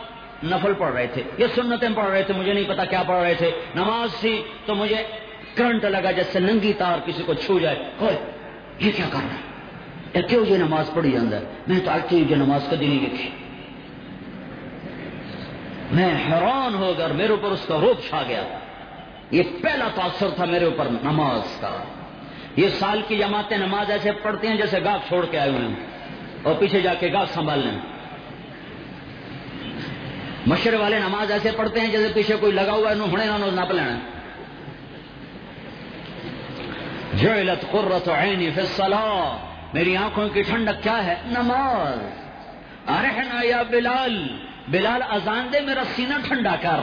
نفل پڑھ رہے تھے، یہ سنتیں پڑھ رہے تھے، مجھے نہیں پتا کیا پڑھ رہے تھے۔ نماز تھی تو مجھے کرنٹ لگا جیسے ننگی تار کسی کو چھو جائے۔ یہ کیا کر رہا ہے؟ کیوں یہ نماز پڑھی جانا ہے؟ میں تو آج یہ نماز کدی نہیں دیکھی میں حیران ہو کر میرے اوپر اس کا روپ چھا گیا۔ یہ پہلا تاثر تھا میرے اوپر نماز کا۔ یہ سال کی جماعتیں نماز ایسے پڑھتی ہیں جیسے گاہ چھوڑ کے آئے ہوئے ہیں اور پیچھے جا کے گاہ سنبھال لیں۔ مشرے والے نماز ایسے پڑھتے ہیں جیسے پیچھے کوئی لگا ہوا ہے، نو ہڑے نہ ناپ لینا۔ جعلت قرۃ عینی فی الصلاۃ۔ میری آنکھوں کی ٹھنڈک کیا ہے؟ نماز۔ ارحنا یا بلال۔ بلال اذان دے میرا سینہ ٹھنڈا کر۔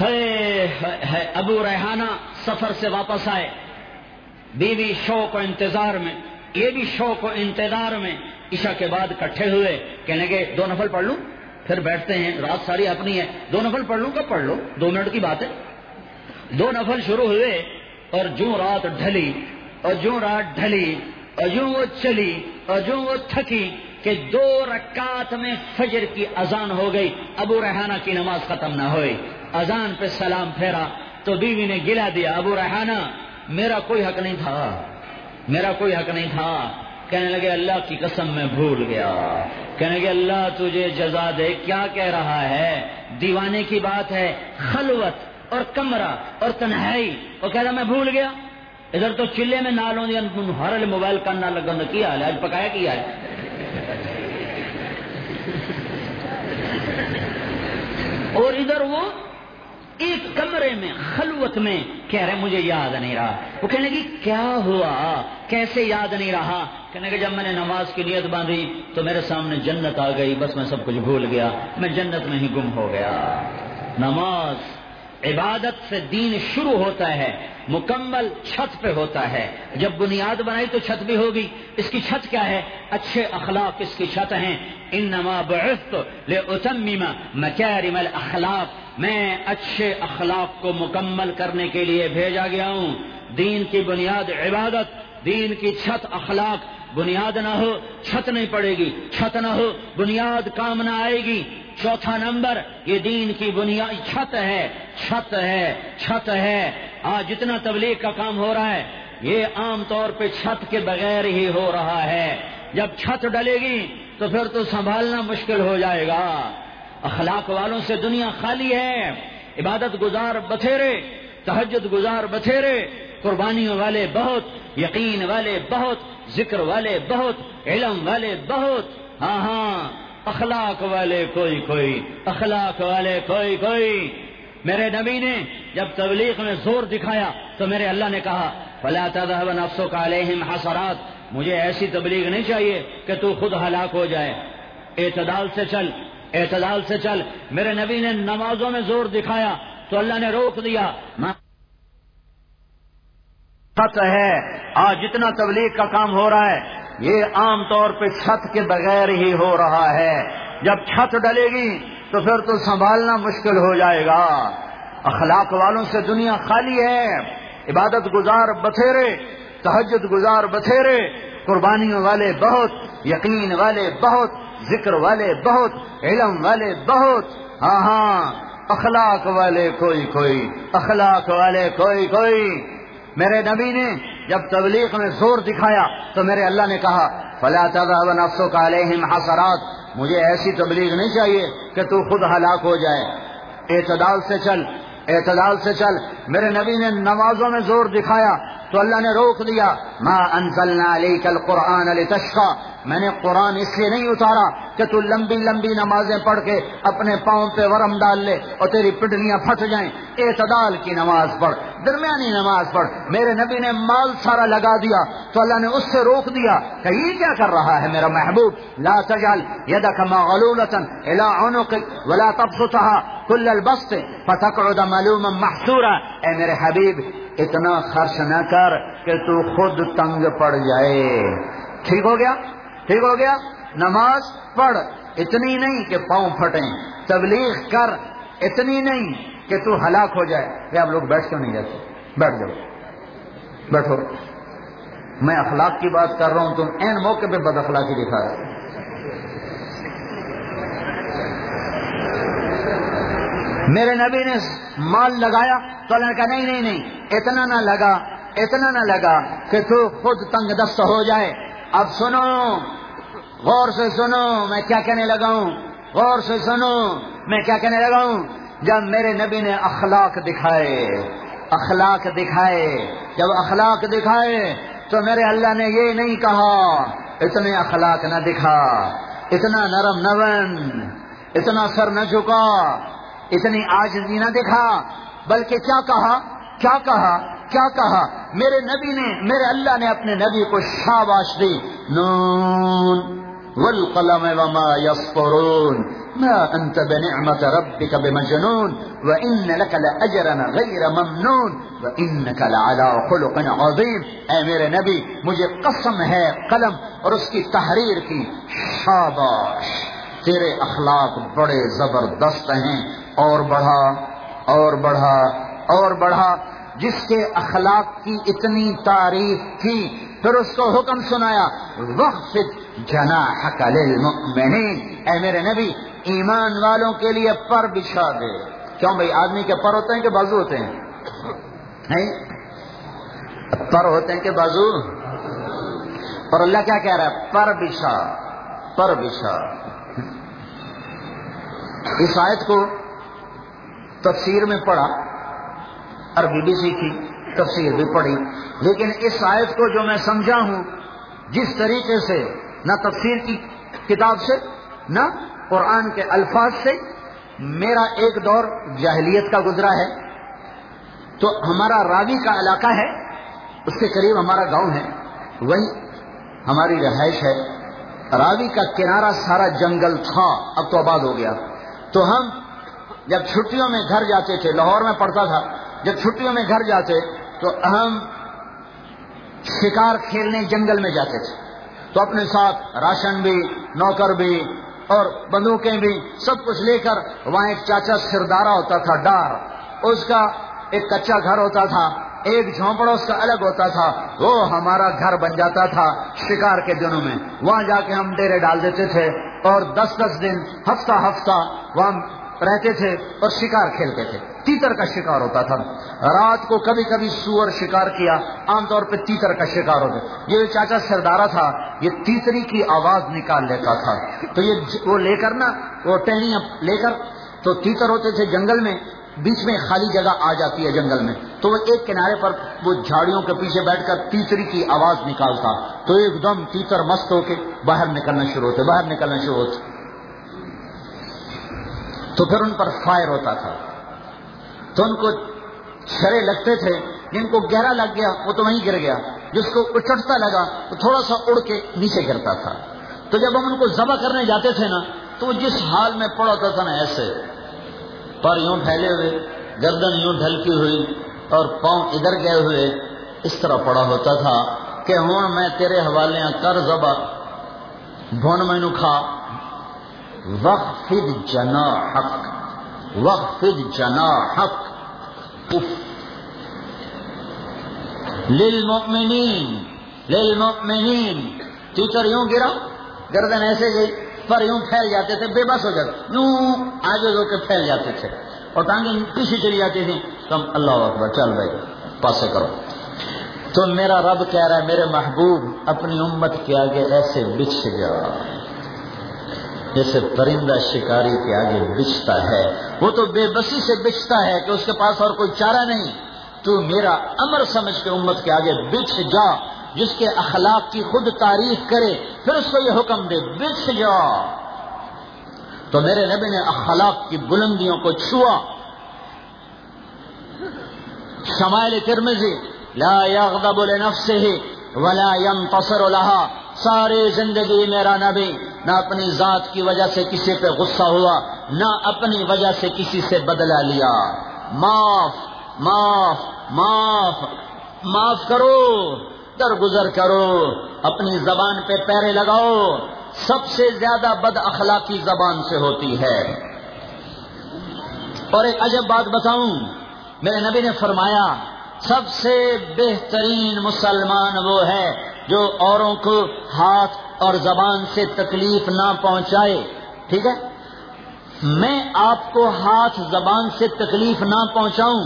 ہے ابو ریحانہ سفر سے واپس آئے۔ بیوی شوق و انتظار میں، یہ بھی شوق و انتظار میں عشاء کے بعد کٹھے ہوئے۔ کہنے کے دو نفل پڑھ لوں؟ پھر بیٹھتے ہیں، رات ساری اپنی ہے۔ دو نفل پڑھ لوں؟ کب پڑھ لو دو منٹ کی بات ہے۔ دو نفل شروع ہوئے اور جو رات ڈھلی، اور جو رات ڈھلی، اور جو وہ چلی، اور جو وہ تھکی۔ کہ دو رکعت میں فجر کی اذان ہو گئی، ابو ریحانہ کی نماز ختم نہ ہوئی۔ اذان پہ سلام پھیرا تو بیوی نے گلا دیا، ابو ریحانہ، میرا کوئی حق نہیں تھا۔ میرا کوئی حق نہیں تھا۔ کہنے لگے، اللہ کی قسم میں بھول گیا۔ کہنے لگے، اللہ تجھے جزا دے، کیا کہہ رہا ہے؟ دیوانے کی بات ہے، خلوت اور کمرہ اور تنہائی۔ وہ کہہ رہا میں بھول گیا۔ ادھر تو چلے میں نالوں ہر موبائل کرنا لگا کیا ہے؟ آج پکایا کیا ہے؟ اور ادھر وہ ایک کمرے میں، خلوت میں کہہ رہے، مجھے یاد نہیں رہا۔ وہ کہنے لگی، کیا ہوا؟ کیسے یاد نہیں رہا؟ کہنے کہ جب میں نے نماز کی نیت باندھی تو میرے سامنے جنت آ گئی، بس میں سب کچھ بھول گیا، میں جنت میں ہی گم ہو گیا۔ نماز عبادت سے دین شروع ہوتا ہے، مکمل چھت پہ ہوتا ہے۔ جب بنیاد بنائی تو چھت بھی ہوگی۔ اس کی چھت کیا ہے؟ اچھے اخلاق اس کی چھت ہیں۔ ان نما مکارم الاخلاق میں اچھے اخلاق کو مکمل کرنے کے لیے بھیجا گیا ہوں۔ دین کی بنیاد عبادت، دین کی چھت اخلاق۔ بنیاد نہ ہو، چھت نہیں پڑے گی۔ چھت نہ ہو، بنیاد کام نہ آئے گی۔ چوتھا نمبر، یہ دین کی بنیاد، چھت ہے چھت ہے چھت ہے۔ آج جتنا تبلیغ کا کام ہو رہا ہے، یہ عام طور پہ چھت کے بغیر ہی ہو رہا ہے۔ جب چھت ڈلے گی، تو پھر تو سنبھالنا مشکل ہو جائے گا۔ اخلاق والوں سے دنیا خالی ہے۔ عبادت گزار بتھیرے، تہجد گزار بتھیرے۔ قربانیوں والے بہت، یقین والے بہت، ذکر والے بہت، علم والے بہت۔ ہاں ہاں۔ اخلاق والے کوئی کوئی، اخلاق والے کوئی کوئی۔ میرے نبی نے جب تبلیغ میں زور دکھایا تو میرے اللہ نے کہا، فلا تذهب نفسك عليهم حسرات۔ مجھے ایسی تبلیغ نہیں چاہیے کہ تو خود ہلاک ہو جائے۔ اعتدال سے چل، اعتدال سے چل۔ میرے نبی نے نمازوں میں زور دکھایا تو اللہ نے روک دیا۔ ہے، آج جتنا تبلیغ کا کام ہو رہا ہے۔ یہ عام طور پہ چھت کے بغیر ہی ہو رہا ہے۔ جب چھت ڈلے گی تو پھر تو سنبھالنا مشکل ہو جائے گا۔ اخلاق والوں سے دنیا خالی ہے۔ عبادت گزار بتھیرے، تہجد گزار بتھیرے۔ قربانیوں والے بہت، یقین والے بہت، ذکر والے بہت، علم والے بہت۔ ہاں ہاں اخلاق والے کوئی کوئی، اخلاق والے کوئی کوئی۔ میرے نبی نے جب تبلیغ میں زور دکھایا تو میرے اللہ نے کہا، فلا تذهب نفسك عليهم حسرات۔ مجھے ایسی تبلیغ نہیں چاہیے کہ تو خود ہلاک ہو جائے۔ اعتدال سے چل، اعتدال سے چل۔ میرے نبی نے نمازوں میں زور دکھایا تو اللہ نے روک دیا۔ ما انزلنا علیک القرآن لتشقى۔ میں نے قرآن اس لیے نہیں اتارا کہ تو لمبی لمبی نمازیں پڑھ کے اپنے پاؤں پہ ورم ڈال لے اور تیری پڈلیاں پھٹ جائیں۔ اعتدال کی نماز پڑھ، درمیانی نماز پڑھ۔ میرے نبی نے مال سارا لگا دیا تو اللہ نے اس سے روک دیا کہ یہ کیا کر رہا ہے میرا محبوب؟ لا تجعل يدك مغلولة الى عنقك ولا تبسطها كل البسط فتقعد ملوما محسورا اے میرے حبیب، اتنا خرچ نہ کر کہ تو خود تنگ پڑ جائے۔ ٹھیک ہو گیا؟ ٹھیک ہو گیا؟ نماز پڑھ، اتنی نہیں کہ پاؤں پھٹیں، تبلیغ کر، اتنی نہیں کہ تو ہلاک ہو جائے۔ کہ آپ لوگ بیٹھ کیوں نہیں جاتے؟ بیٹھ جاؤ۔ بیٹھو۔ میں اخلاق کی بات کر رہا ہوں، تم این موقع پہ بد اخلاقی دکھا رہے میرے نبی نے مال لگایا تو اللہ نے کہا، نہیں نہیں نہیں، اتنا نہ لگا، اتنا نہ لگا کہ تو خود تنگ دست ہو جائے۔ اب سنو، غور سے سنو، میں کیا کہنے لگا ہوں؟ غور سے سنو، میں کیا کہنے لگا ہوں؟ جب میرے نبی نے اخلاق دکھائے اخلاق دکھائے، جب اخلاق دکھائے، تو میرے اللہ نے یہ نہیں کہا، اتنے اخلاق نہ دکھا، اتنا نرم نہ بن، اتنا سر نہ جھکا، اتنی آج نہ دکھا، بلکہ کیا کہا؟ کیا کہا؟ کیا کہا؟ میرے نبی نے، میرے اللہ نے اپنے نبی کو شاباش دی۔ نون۔ والقلم وما يسطرون ما انت بنعمت ربك بمجنون۔ وان لك لاجرا غير ممنون۔ وانك لعلى خلق عظيم۔ اے میرے نبی، مجھے قسم ہے، قلم اور اس کی تحریر کی۔ شاباش۔ تیرے اخلاق بڑے زبردست ہیں۔ اور بڑھا اور بڑھا اور بڑھا۔ جس کے اخلاق کی اتنی تعریف تھی، پھر اس کو حکم سنایا وقف جنا اے میرے نبی، ایمان والوں کے لیے پر بچھا دے۔ کیوں بھائی؟ آدمی کے پر ہوتے ہیں کہ بازو ہوتے ہیں؟ پر ہوتے ہیں کہ بازو؟ اور اللہ کیا کہہ رہا ہے؟ پر بچھا پر بچھا۔ اس آیت کو تفسیر میں پڑھا۔ عربی بھی سیکھی تفسیر بھی پڑھی۔ لیکن اس آیت کو جو میں سمجھا ہوں، جس طریقے سے، نہ تفسیر کی کتاب سے، نہ قرآن کے الفاظ سے، میرا ایک دور جاہلیت کا گزرا ہے۔ تو ہمارا راوی کا علاقہ ہے، اس کے قریب ہمارا گاؤں ہے وہی ہماری رہائش ہے۔ راوی کا کنارہ سارا جنگل تھا، اب تو آباد ہو گیا۔ تو ہم جب چھٹیوں میں گھر جاتے تھے، لاہور میں پڑھتا تھا جب چھٹیوں میں گھر جاتے تو ہم شکار کھیلنے جنگل میں جاتے تھے۔ تو اپنے ساتھ راشن بھی، نوکر بھی اور بندوقیں بھی سب کچھ لے کر وہاں ایک چاچا سردارا ہوتا تھا، ڈار۔ اس کا ایک کچا گھر ہوتا تھا، ایک جھونپڑا اس کا الگ ہوتا تھا۔ وہ ہمارا گھر بن جاتا تھا شکار کے دنوں میں۔ وہاں جا کے ہم ڈیرے ڈال دیتے تھے اور دس دس دن، ہفتہ ہفتہ وہاں رہتے تھے اور شکار کھیلتے تھے۔ تیتر کا شکار ہوتا تھا۔ رات کو کبھی کبھی سور شکار کیا۔ عام طور پہ تیتر کا شکار ہوتا یہ چاچا سردارا تھا، یہ تیتری کی آواز نکال لیتا تھا۔ تو یہ وہ لے کر نا، وہ ٹہنیاں لے کر تو تیتر ہوتے تھے جنگل میں۔ بیچ میں خالی جگہ آ جاتی ہے جنگل میں۔ تو وہ ایک کنارے پر وہ جھاڑیوں کے پیچھے بیٹھ کر تیتری کی آواز نکالتا۔ تو ایک دم تیتر مست ہو کے باہر نکلنا شروع ہوتے، باہر نکلنا شروع ہوتے۔ تو پھر ان پر فائر ہوتا تھا۔ تو ان کو چھرے لگتے تھے۔ جن کو گہرا لگ گیا، وہ تو وہیں گر گیا۔ جس کو اچٹتا لگا تو تھوڑا سا اڑ کے نیچے گرتا تھا۔ تو جب ہم ان کو ذبح کرنے جاتے تھے نا، تو جس حال میں پڑا ہوتا تھا نا، ایسے۔ پر یوں پھیلے ہوئے، گردن یوں ڈھلکی ہوئی اور پاؤں ادھر گئے ہوئے، اس طرح پڑا ہوتا تھا کہ ہوں، میں تیرے حوالے کر ذبح، بھون میں کھا وقفد جنا حق وقفد جنا حق للمؤمنین للمؤمنین ٹیچر یوں گرا، گردن ایسے گئی، پر یوں پھیل جاتے تھے، بے بس ہو جاتے یوں آگے ہو کے پھیل جاتے تھے۔ اور ٹانگیں پیچھے چلی جاتی تھی تم اللہ اکبر، چل بھائی، پاسے کرو۔ تو میرا رب کہہ رہا ہے، میرے محبوب، اپنی امت کے آگے ایسے بچھ جا۔ جیسے پرندہ شکاری کے آگے بچتا ہے، وہ تو بے بسی سے بچتا ہے کہ اس کے پاس اور کوئی چارہ نہیں۔ تو میرا امر سمجھ کے امت کے آگے بچ جا، جس کے اخلاق کی خود تعریف کرے، پھر اس کو یہ حکم دے بچ جا۔ تو میرے نبی نے اخلاق کی بلندیوں کو چھوا۔ شمائل ترمزی لا یغضب لنفسه ولا ينتصر لها ساری زندگی میرا نبی نہ اپنی ذات کی وجہ سے کسی پہ غصہ ہوا، نہ اپنی وجہ سے کسی سے بدلا لیا۔ معاف معاف معاف معاف کرو، درگزر کرو، اپنی زبان پہ پیرے لگاؤ۔ سب سے زیادہ بد اخلاقی زبان سے ہوتی ہے۔ اور ایک عجب بات بتاؤں، میرے نبی نے فرمایا سب سے بہترین مسلمان وہ ہے جو اوروں کو ہاتھ اور زبان سے تکلیف نہ پہنچائے، ٹھیک ہے؟ میں آپ کو ہاتھ، زبان سے تکلیف نہ پہنچاؤں،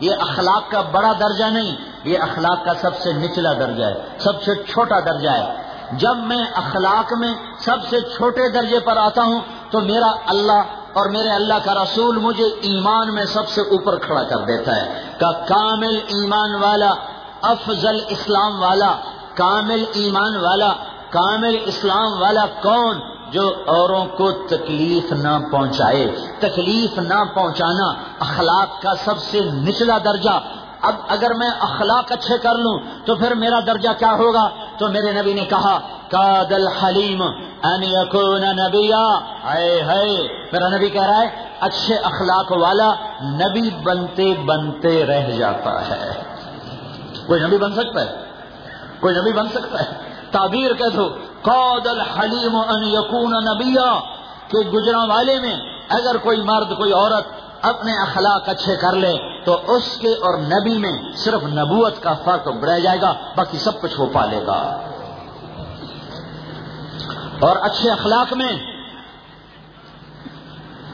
یہ اخلاق کا بڑا درجہ نہیں، یہ اخلاق کا سب سے نچلا درجہ ہے، سب سے چھوٹا درجہ ہے۔ جب میں اخلاق میں سب سے چھوٹے درجے پر آتا ہوں تو میرا اللہ اور میرے اللہ کا رسول مجھے ایمان میں سب سے اوپر کھڑا کر دیتا ہے۔ کہ کامل ایمان والا، افضل اسلام والا، کامل ایمان والا، کامل اسلام والا کون جو اوروں کو تکلیف نہ پہنچائے۔ تکلیف نہ پہنچانا اخلاق کا سب سے نچلا درجہ اب اگر میں اخلاق اچھے کر لوں تو پھر میرا درجہ کیا ہوگا؟ تو میرے نبی نے کہا کادل حلیم ان یکون نبیا ہے میرا نبی کہہ رہا ہے، اچھے اخلاق والا نبی بنتے بنتے رہ جاتا ہے۔ کوئی نبی بن سکتا ہے؟ کوئی نبی بن سکتا ہے؟ تعبیر کہ دو، قاد الحلیم ان یکون نبیا کہ گجرا والے میں اگر کوئی مرد، کوئی عورت اپنے اخلاق اچھے کر لے، تو اس کے اور نبی میں صرف نبوت کا فرق رہ جائے گا، باقی سب کچھ وہ پالے گا۔ اور اچھے اخلاق میں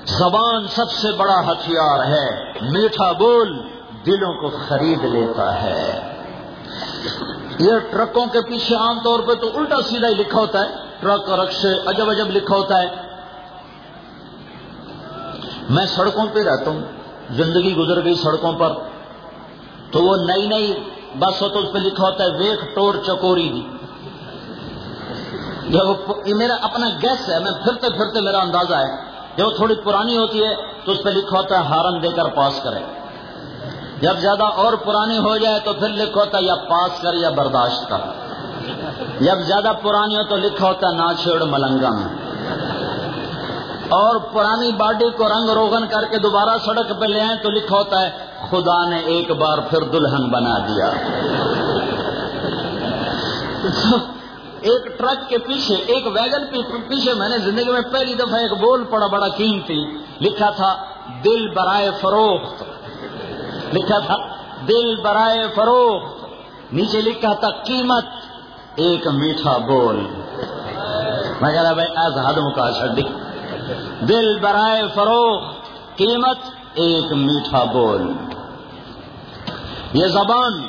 زبان سب سے بڑا ہتھیار ہے، میٹھا بول دلوں کو خرید لیتا ہے۔ یہ ٹرکوں کے پیچھے عام طور پہ تو الٹا سیدھا ہی لکھا ہوتا ہے، ٹرک اور رکشے عجب عجب لکھا ہوتا ہے۔ میں سڑکوں پہ رہتا ہوں، زندگی گزر گئی سڑکوں پر۔ تو وہ نئی نئی بس ہو تو اس پہ لکھا ہوتا ہے ویک ٹور چکوری دی۔ یہ میرا اپنا گیس ہے، میں پھرتے پھرتے میرا اندازہ ہے۔ جب وہ تھوڑی پرانی ہوتی ہے تو اس پہ لکھا ہوتا ہے، ہارن دے کر پاس کرے۔ جب زیادہ اور پرانی ہو جائے تو پھر لکھا ہوتا ہے، یا پاس کر یا برداشت کر۔ جب زیادہ پرانی ہو تو لکھا ہوتا ہے نا چھوڑ ملنگا میں۔ اور پرانی باڈی کو رنگ روغن کر کے دوبارہ سڑک پہ لے آئے تو لکھا ہوتا ہے، خدا نے ایک بار پھر دلہن بنا دیا۔ ایک ٹرک کے پیچھے، ایک ویگن کے پیچھے میں نے زندگی میں پہلی دفعہ ایک بول پڑا، بڑا قیمتی۔ لکھا تھا، دل برائے فروخت۔ لکھا تھا، دل برائے فروخت۔ نیچے لکھا تھا، قیمت ایک میٹھا بول۔ میں کہہ رہا بھائی آزاد مکا چڈی دل برائے فروخت قیمت ایک میٹھا بول یہ زبان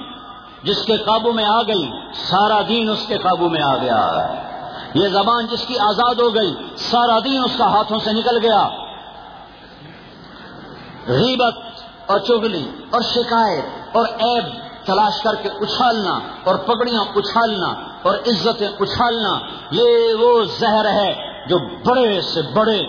جس کے قابو میں آ گئی، سارا دین اس کے قابو میں آ گیا۔ یہ زبان جس کی آزاد ہو گئی، سارا دین اس کا ہاتھوں سے نکل گیا۔ غیبت اور چگلی اور شکایت اور عیب تلاش کر کے اچھالنا اور پگڑیاں اچھالنا اور عزتیں اچھالنا، یہ وہ زہر ہے جو بڑے سے بڑے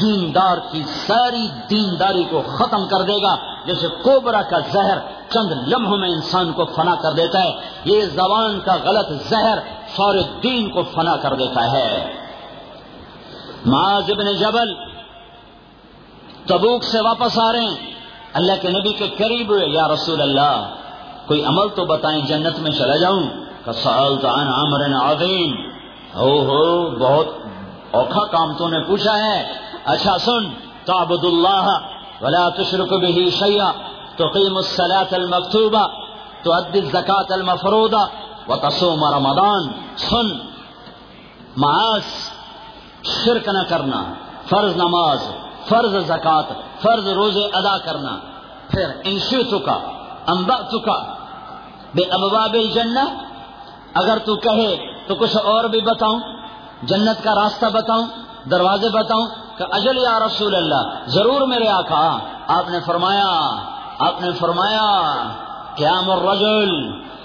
دیندار کی ساری دینداری کو ختم کر دے گا، جیسے کوبرا کا زہر چند لمحوں میں انسان کو فنا کر دیتا ہے، یہ زبان کا غلط زہر سورے دین کو فنا کر دیتا ہے۔ معاذ ابن جبل تبوک سے واپس آ رہے ہیں۔ اللہ کے نبی کے قریب ہوئے، یا رسول اللہ، کوئی عمل تو بتائیں، جنت میں چلا جاؤں؟ عمر عظیم۔ او ہو، بہت اوکھا کام تو نے پوچھا ہے اچھا سن تعبد اللہ ولا تشرک به شیئا، تقیم الصلاة المکتوبہ، تؤدی الزکاة المفروضہ، وتصوم رمضان۔ سن، معاذ، شرک نہ کرنا، فرض نماز، فرض زکات فرض روزے ادا کرنا۔ پھر انشیتو کا انبأتو کا بے ابواب الجنہ۔ اگر تو کہے تو کچھ اور بھی بتاؤں۔ جنت کا راستہ بتاؤں، دروازے بتاؤں کہ اجل یا رسول اللہ، ضرور میرے آقا، آپ نے فرمایا، آپ نے فرمایا، قیام الرجل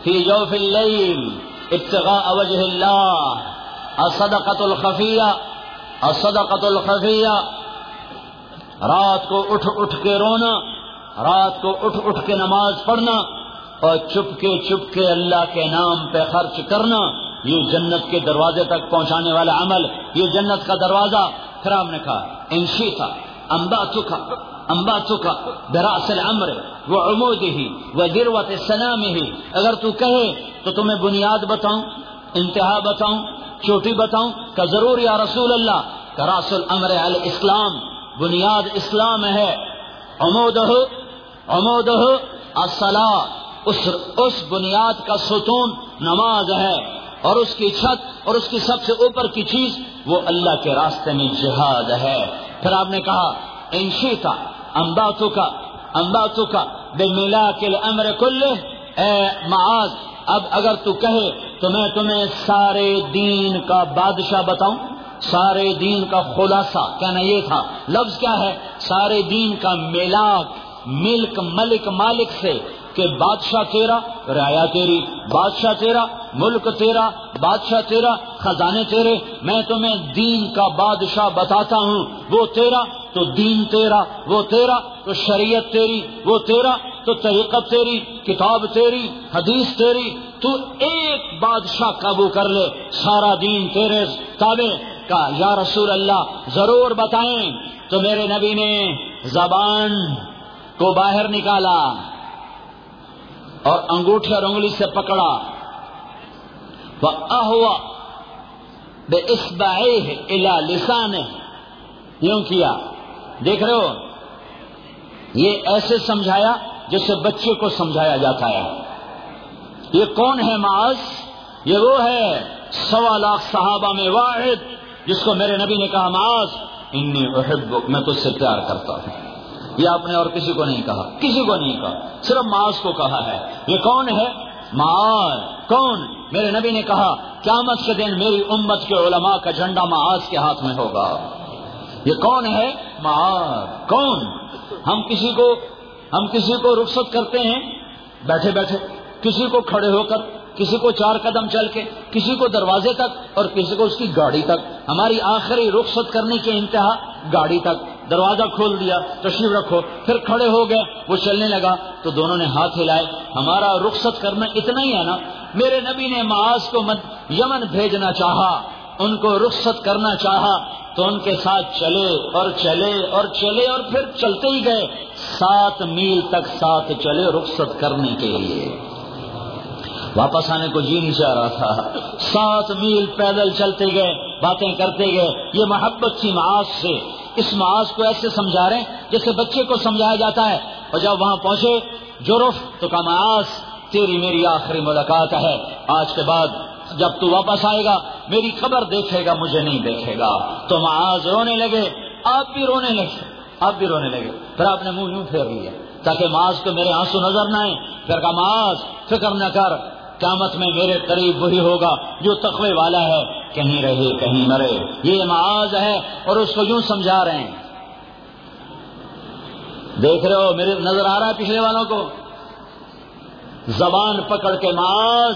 فی جوف اللیل، ابتغاء وجہ اللہ، الصدقۃ الخفیہ الصدقۃ الخفیہ۔ رات کو اٹھ اٹھ کے رونا، رات کو اٹھ اٹھ کے نماز پڑھنا، اور چپ کے چپ کے اللہ کے نام پہ خرچ کرنا۔ یہ جنت کے دروازے تک پہنچانے والا عمل، یہ جنت کا دروازہ پھر آپ نے کہا، انشی تھا امبا چکا امبا چکا دراصل امر وہ عمود ہی وہ گروت سنا میں ہی اگر تو کہے تو تمہیں بنیاد بتاؤں، انتہا بتاؤں، چوٹی بتاؤں کہ ضرور یا رسول اللہ کا راسل امر الاسلام، بنیاد اسلام ہے۔ عمود ہو عمود ہو اس اس بنیاد کا ستون نماز ہے۔ اور اس کی چھت اور اس کی سب سے اوپر کی چیز وہ اللہ کے راستے میں جہاد ہے۔ پھر آپ نے کہا انشی کا امباتو کا امباتو کا بے ملا کے امر کل اے معاذ، اب اگر تو کہے تو میں تمہیں سارے دین کا بادشاہ بتاؤں۔ سارے دین کا خلاصہ کہنا یہ تھا، لفظ کیا ہے؟ سارے دین کا میلاک ملک ملک مالک سے کہ بادشاہ تیرا رایا تیری، بادشاہ تیرا ملک تیرا، بادشاہ تیرا، خزانے تیرے، میں تمہیں دین کا بادشاہ بتاتا ہوں، وہ تیرا، تو دین تیرا، وہ تیرا، تو شریعت تیری، وہ تیرا، تو طریقت تیری، کتاب تیری، حدیث تیری، تو ایک بادشاہ قابو کر لے، سارا دین تیرے تابے کا۔ یا رسول اللہ، ضرور بتائیں، تو میرے نبی نے زبان کو باہر نکالا اور انگوٹھی اور انگلی سے پکڑا۔ وہ بے اس الا لسان یوں کیا؟ دیکھ رہے ہو؟ یہ ایسے سمجھایا جسے بچے کو سمجھایا جاتا ہے۔ یہ کون ہے معاذ؟ یہ وہ ہے سوا لاکھ صحابہ میں واحد جس کو میرے نبی نے کہا، معاذ، انی احب میں تجھ سے پیار کرتا ہوں۔ یہ آپ نے اور کسی کو نہیں کہا، کسی کو نہیں کہا، صرف معاذ کو کہا ہے۔ یہ کون ہے؟ معاذ کون؟ میرے نبی نے کہا، قیامت کے دن میری امت کے علماء کا جھنڈا معاذ کے ہاتھ میں ہوگا۔ یہ کون ہے؟ معاذ کون؟ ہم کسی کو، ہم کسی کو رخصت کرتے ہیں، بیٹھے بیٹھے، کسی کو کھڑے ہو کر، کسی کو چار قدم چل کے، کسی کو دروازے تک اور کسی کو اس کی گاڑی تک۔ ہماری آخری رخصت کرنے کے انتہا گاڑی تک۔ دروازہ کھول دیا، تشریف رکھو، پھر کھڑے ہو گئے، وہ چلنے لگا۔ تو دونوں نے ہاتھ ہلائے۔ ہمارا رخصت کرنا اتنا ہی ہے نا۔ میرے نبی نے معاذ کو یمن بھیجنا چاہا، ان کو رخصت کرنا چاہا۔ تو ان کے ساتھ چلے اور چلے اور چلے اور پھر چلتے ہی گئے۔ سات میل تک ساتھ چلے رخصت کرنے کے لیے۔ واپس آنے کو جی نہیں چاہ رہا تھا۔ سات میل پیدل چلتے گئے، باتیں کرتے گئے۔ یہ محبت تھی معاذ سے۔ اس معاذ کو ایسے سمجھا رہے ہیں جیسے بچے کو سمجھایا جاتا ہے۔ اور جب وہاں پہنچے، جورف، تو کہا، معاذ، تیری میری آخری ملاقات ہے۔ آج کے بعد جب تو واپس آئے گا، میری خبر دیکھے گا، مجھے نہیں دیکھے گا۔ تو معاذ رونے لگے۔ آپ بھی رونے لگے۔ آپ بھی رونے لگے۔ پھر آپ نے منہ یوں پھیر لیا، تاکہ معاذ کو میرے آنسو نظر نہ آئے پھر کہا، معاذ، فکر نہ کر۔ قیامت میں میرے قریب وہی ہوگا جو تقوی والا ہے۔ کہیں رہے، کہیں مرے یہ معاذ ہے اور اس کو یوں سمجھا رہے ہیں۔ دیکھ رہے ہو، میرے نظر آ رہا ہے پچھلے والوں کو۔ زبان پکڑ کے معاذ،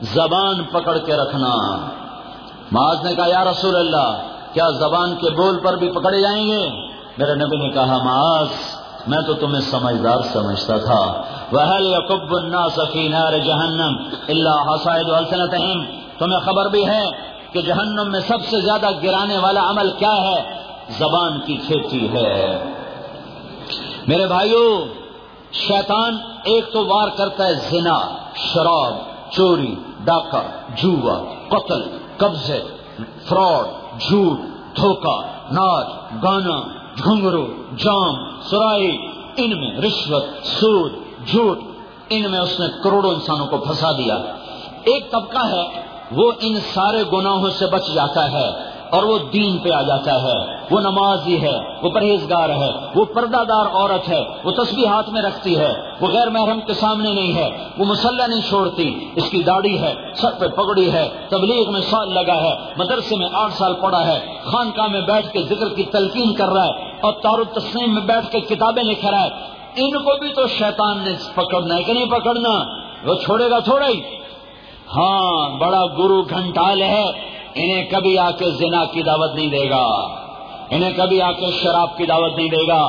زبان پکڑ کے رکھنا۔ معاذ نے کہا، یا رسول اللہ، کیا زبان کے بول پر بھی پکڑے جائیں گے؟ میرے نبی نے کہا، معاذ میں تو تمہیں سمجھدار سمجھتا تھا۔ وحل یقب الناس فی نار جہنم الا حصائد السنتہم تمہیں خبر بھی ہے کہ جہنم میں سب سے زیادہ گرانے والا عمل کیا ہے؟ زبان کی کھیتی ہے۔ میرے بھائیوں شیطان ایک تو وار کرتا ہے زنا، شراب، چوری، ڈاکہ، جوا، قتل، قبضے، فراڈ، جھوٹ، دھوکہ، ناچ، گانا گھنگرو، جام، سرائی، ان میں رشوت، سود، جھوٹ، ان میں اس نے کروڑوں انسانوں کو پھنسا دیا۔ ایک طبقہ ہے، وہ ان سارے گناہوں سے بچ جاتا ہے۔ اور وہ دین پہ آ جاتا ہے۔ وہ نمازی ہے، وہ پرہیزگار ہے، وہ پردہ دار عورت ہے، وہ تصویر ہاتھ میں رکھتی ہے۔ وہ غیر محرم کے سامنے نہیں ہے، وہ مسلح نہیں چھوڑتی۔ اس کی داڑھی ہے، سر پہ پگڑی ہے، تبلیغ میں سال لگا ہے، مدرسے میں آٹھ سال پڑا ہے، خانقاہ میں بیٹھ کے ذکر کی تلقین کر رہا ہے اور تار تسلیم میں بیٹھ کے کتابیں لکھ رہا ہے۔ ان کو بھی تو شیطان نے پکڑنا ہے کہ نہیں پکڑنا؟ وہ چھوڑے گا تھوڑا ہی۔ ہاں بڑا گرو گھنٹال ہے۔ انہیں کبھی آ کے زنا کی دعوت نہیں دے گا۔ انہیں کبھی آ کے شراب کی دعوت نہیں دے گا۔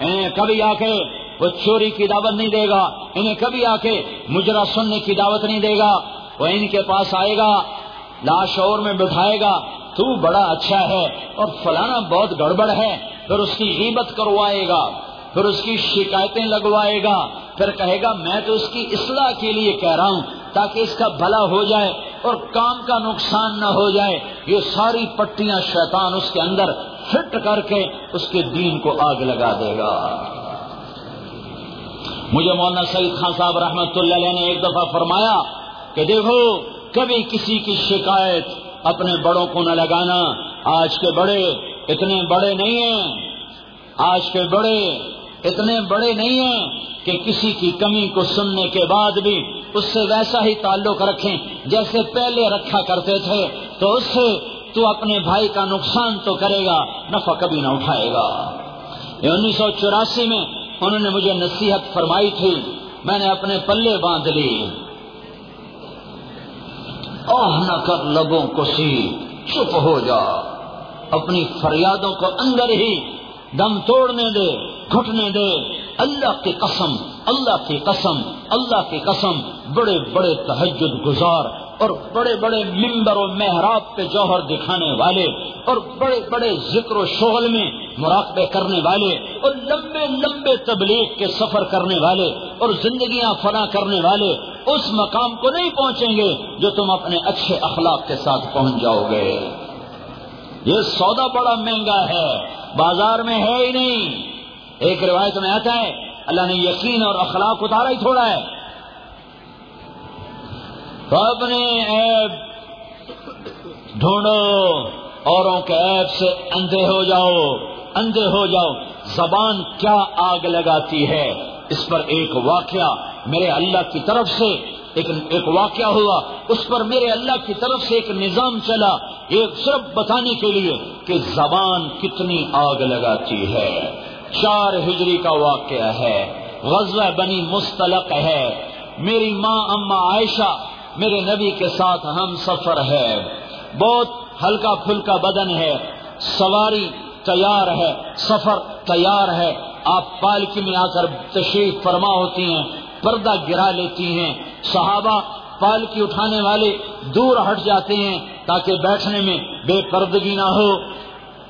انہیں کبھی آ کے وہ چوری کی دعوت نہیں دے گا۔ انہیں کبھی آ کے مجرا سننے کی دعوت نہیں دے گا۔ وہ ان کے پاس آئے گا، لاش اور میں بٹھائے گا، تو بڑا اچھا ہے اور فلانا بہت گڑبڑ ہے۔ پھر اس کی غیبت کروائے گا، پھر اس کی شکایتیں لگوائے گا۔ پھر کہے گا، میں تو اس کی اصلاح کے لیے کہہ رہا ہوں تاکہ اس کا بھلا ہو جائے۔ اور کام کا نقصان نہ ہو جائے، یہ ساری پٹیاں شیطان اس کے اندر فٹ کر کے اس کے دین کو آگ لگا دے گا۔ مجھے مولانا سعید خان صاحب رحمت اللہ علیہ نے ایک دفعہ فرمایا کہ دیکھو، کبھی کسی کی شکایت اپنے بڑوں کو نہ لگانا۔ آج کے بڑے اتنے بڑے نہیں ہیں۔ آج کے بڑے اتنے بڑے نہیں ہیں کہ کسی کی کمی کو سننے کے بعد بھی اس سے ویسا ہی تعلق رکھیں جیسے پہلے رکھا کرتے تھے، تو اس سے تو اپنے بھائی کا نقصان تو کرے گا، نفع کبھی نہ اٹھائے گا۔ انیس سو چوراسی میں انہوں نے مجھے نصیحت فرمائی تھی، میں نے اپنے پلے باندھ لی۔ اوہ، نہ کر لبوں کو سی چپ ہو جا۔ اپنی فریادوں کو اندر ہی دم توڑنے دے، گھٹنے دے۔ اللہ کی قسم، اللہ کی قسم، اللہ کی قسم، بڑے بڑے تحجد گزار اور بڑے بڑے ممبر و محراب پہ جوہر دکھانے والے اور بڑے بڑے ذکر و شغل میں مراقبے کرنے والے اور لمبے لمبے تبلیغ کے سفر کرنے والے اور زندگیاں فنا کرنے والے اس مقام کو نہیں پہنچیں گے جو تم اپنے اچھے اخلاق کے ساتھ پہنچ جاؤ گے۔ یہ سودا بڑا مہنگا ہے، بازار میں ہے ہی نہیں۔ ایک روایت میں آتا ہے، اللہ نے یقین اور اخلاق اتارا ہی تھوڑا ہے۔ تو اپنے عیب ڈھونڈو، اوروں کے عیب سے اندھے ہو جاؤ، اندھے ہو جاؤ۔ زبان کیا آگ لگاتی ہے؟ اس پر ایک واقعہ میرے اللہ کی طرف سے ایک ایک واقعہ ہوا۔ اس پر میرے اللہ کی طرف سے ایک نظام چلا۔ ایک صرف بتانے کے لیے کہ زبان کتنی آگ لگاتی ہے۔ چار ہجری کا واقعہ ہے۔ غزوہ بنی مستلق ہے۔ میری ماں اما عائشہ، میرے نبی کے ساتھ ہم سفر ہے۔ بہت ہلکا پھلکا بدن ہے۔ سواری تیار ہے، سفر تیار ہے۔ آپ پالکی میں آ کر تشریف فرما ہوتی ہیں، پردہ گرا لیتی ہیں۔ صحابہ پالکی اٹھانے والے دور ہٹ جاتے ہیں تاکہ بیٹھنے میں بے پردگی نہ ہو۔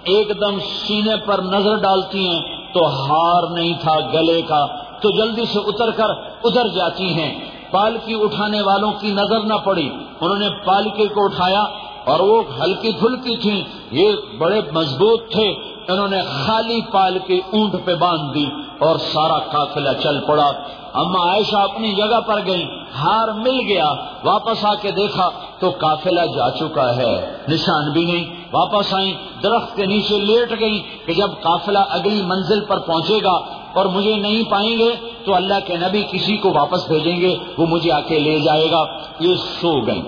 ایک دم سینے پر نظر ڈالتی ہیں۔ تو ہار نہیں تھا گلے کا۔ تو جلدی سے اتر کر ادھر جاتی ہیں۔ پالکی اٹھانے والوں کی نظر نہ پڑی۔ انہوں نے پالکی کو اٹھایا اور وہ ہلکی پھلکی تھی یہ بڑے مضبوط تھے۔ انہوں نے خالی پال کے اونٹ پہ باندھ دی اور سارا قافلہ چل پڑا۔ اما عائشہ اپنی جگہ پر گئی ہار مل گیا۔ واپس آ کے دیکھا تو قافلہ جا چکا ہے۔ نشان بھی نہیں۔ واپس آئی درخت کے نیچے لیٹ گئی کہ جب قافلہ اگلی منزل پر پہنچے گا اور مجھے نہیں پائیں گے تو اللہ کے نبی کسی کو واپس بھیجیں گے، وہ مجھے آ کے لے جائے گا۔ یہ سو گئی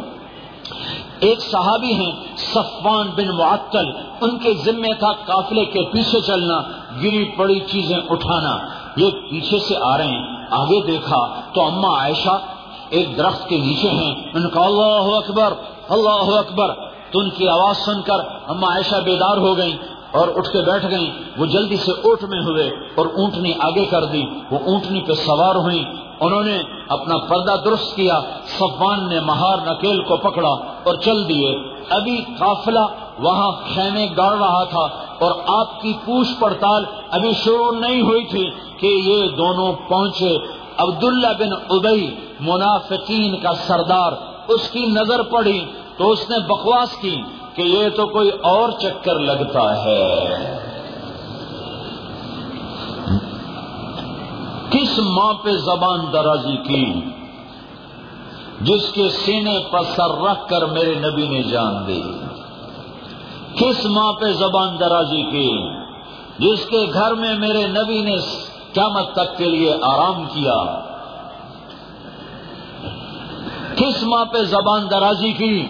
ایک صحابی ہیں، صفوان بن معطل، ان کے ذمے تھا قافلے کے پیچھے چلنا، گری پڑی چیزیں اٹھانا۔ یہ پیچھے سے آ رہے ہیں۔ آگے دیکھا تو اما عائشہ ایک درخت کے نیچے ہیں، ان کا اللہ اکبر اللہ اکبر۔ تو ان کی آواز سن کر اما عائشہ بیدار ہو گئی اور اٹھ کے بیٹھ گئی وہ جلدی سے اونٹ میں ہوئے اور اونٹنی آگے کر دی۔ وہ اونٹنی پہ سوار ہوئی انہوں نے اپنا پردہ درست کیا۔ صفان نے مہار نکیل کو پکڑا اور چل دیے۔ ابھی قافلہ وہاں خیمے گاڑ رہا تھا اور آپ کی پوچھ پڑتال ابھی شروع نہیں ہوئی تھی کہ یہ دونوں پہنچے۔ عبداللہ بن ابئی منافقین کا سردار اس کی نظر پڑی۔ تو اس نے بکواس کی کہ یہ تو کوئی اور چکر لگتا ہے۔ کس ماں پہ زبان درازی کی جس کے سینے پر سر رکھ کر میرے نبی نے جان دی؟ کس ماں پہ زبان درازی کی جس کے گھر میں میرے نبی نے قیامت تک کے لیے آرام کیا؟ کس ماں پہ زبان درازی کی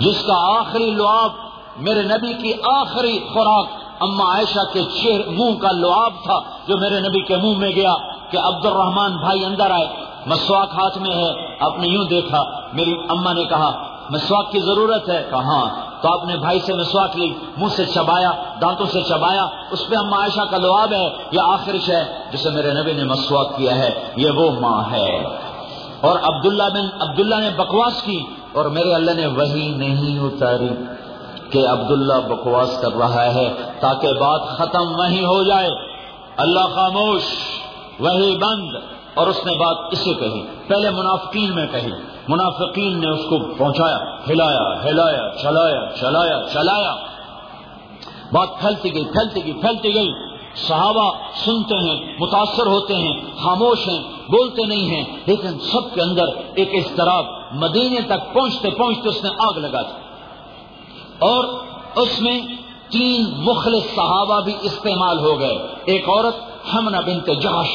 جس کا آخری لعاب میرے نبی کی آخری خوراک اما عائشہ کے چہر منہ کا لعاب تھا، جو میرے نبی کے منہ میں گیا کہ عبد الرحمان بھائی اندر آئے، مسواک ہاتھ میں ہے، آپ نے یوں دیکھا، میری اما نے کہا، مسواک کی ضرورت ہے؟ کہاں تو آپ نے بھائی سے مسواک لی، منہ سے چبایا، دانتوں سے چبایا، اس پہ اما عائشہ کا لعاب ہے، یہ آخرش ہے، جسے میرے نبی نے مسواک کیا ہے، یہ وہ ماں ہے۔ اور عبداللہ بن عبداللہ نے بکواس کی اور میرے اللہ نے وہی نہیں اتاری کہ عبداللہ بکواس کر رہا ہے تاکہ بات ختم وہیں ہو جائے۔ اللہ خاموش وہی بند۔ اور اس نے بات اسے کہی۔ پہلے منافقین میں کہی۔ منافقین نے اس کو پہنچایا، ہلایا ہلایا، چلایا چلایا چلایا۔ بات پھیلتی گئی پھیلتی گئی پھیلتی گئی۔ صحابہ سنتے ہیں، متاثر ہوتے ہیں، خاموش ہیں، بولتے نہیں ہیں، لیکن سب کے اندر ایک اضطراب مدینے تک پہنچتے پہنچتے اس نے آگ لگا دی۔ اور اس میں تین مخلص صحابہ بھی استعمال ہو گئے۔ ایک عورت ہمنا بنت جہش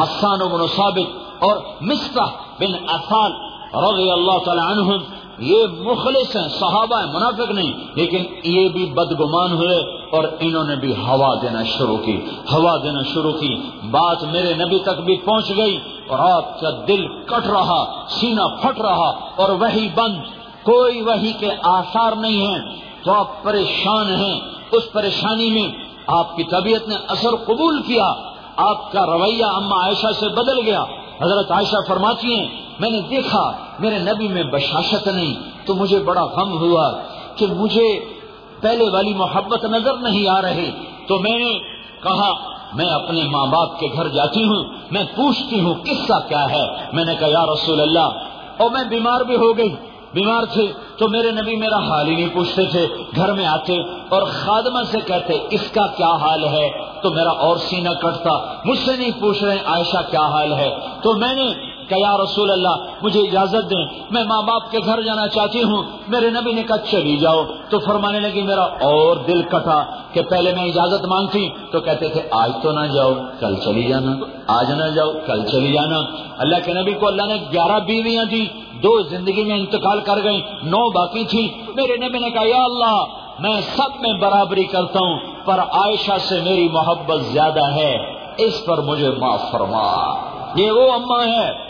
حسان بن ثابت اور مصطح بن اصال رضی اللہ تعالی عنہم۔ یہ مخلص ہیں، صحابہ ہیں، منافق نہیں، لیکن یہ بھی بدگمان ہوئے۔ اور انہوں نے بھی ہوا دینا شروع کی، ہوا دینا شروع کی۔ بات میرے نبی تک بھی پہنچ گئی اور آپ کا دل کٹ رہا، سینہ پھٹ رہا اور وہی بند۔ کوئی وہی کے آثار نہیں ہیں۔ تو آپ پریشان ہیں۔ اس پریشانی میں آپ کی طبیعت نے اثر قبول کیا۔ آپ کا رویہ اما عائشہ سے بدل گیا۔ حضرت عائشہ فرماتی ہیں، میں نے دیکھا، میرے نبی میں بشاشت نہیں۔ تو مجھے بڑا غم ہوا کہ مجھے پہلے والی محبت نظر نہیں آ رہی۔ تو میں نے کہا، میں اپنے ماں باپ کے گھر جاتی ہوں، میں پوچھتی ہوں، قصہ کیا ہے؟ میں نے کہا، یا رسول اللہ اور میں بیمار بھی ہو گئی۔ بیمار تھے تو میرے نبی میرا حال ہی نہیں پوچھتے تھے۔ گھر میں آتے اور خادمہ سے کہتے، اس کا کیا حال ہے؟ تو میرا اور سینہ کٹتا۔ مجھ سے نہیں پوچھ رہے، عائشہ کیا حال ہے؟ تو میں نے کہ یا رسول اللہ، مجھے اجازت دیں، میں ماں باپ کے گھر جانا چاہتی ہوں، میرے نبی نے کہا، چلی جاؤ۔ تو فرمانے لگی میرا اور دل کٹا کہ پہلے میں اجازت مانگتی، تو کہتے تھے، آج تو نہ جاؤ، کل چلی جانا، آج نہ جاؤ، کل چلی جانا۔ اللہ کے نبی کو اللہ نے گیارہ بیویاں دی دو زندگی میں انتقال کر گئی نو باقی تھی میرے نبی نے کہا، یا اللہ، میں سب میں برابری کرتا ہوں، پر عائشہ سے میری محبت زیادہ ہے، اس پر مجھے معاف فرما۔ یہ وہ اما ہے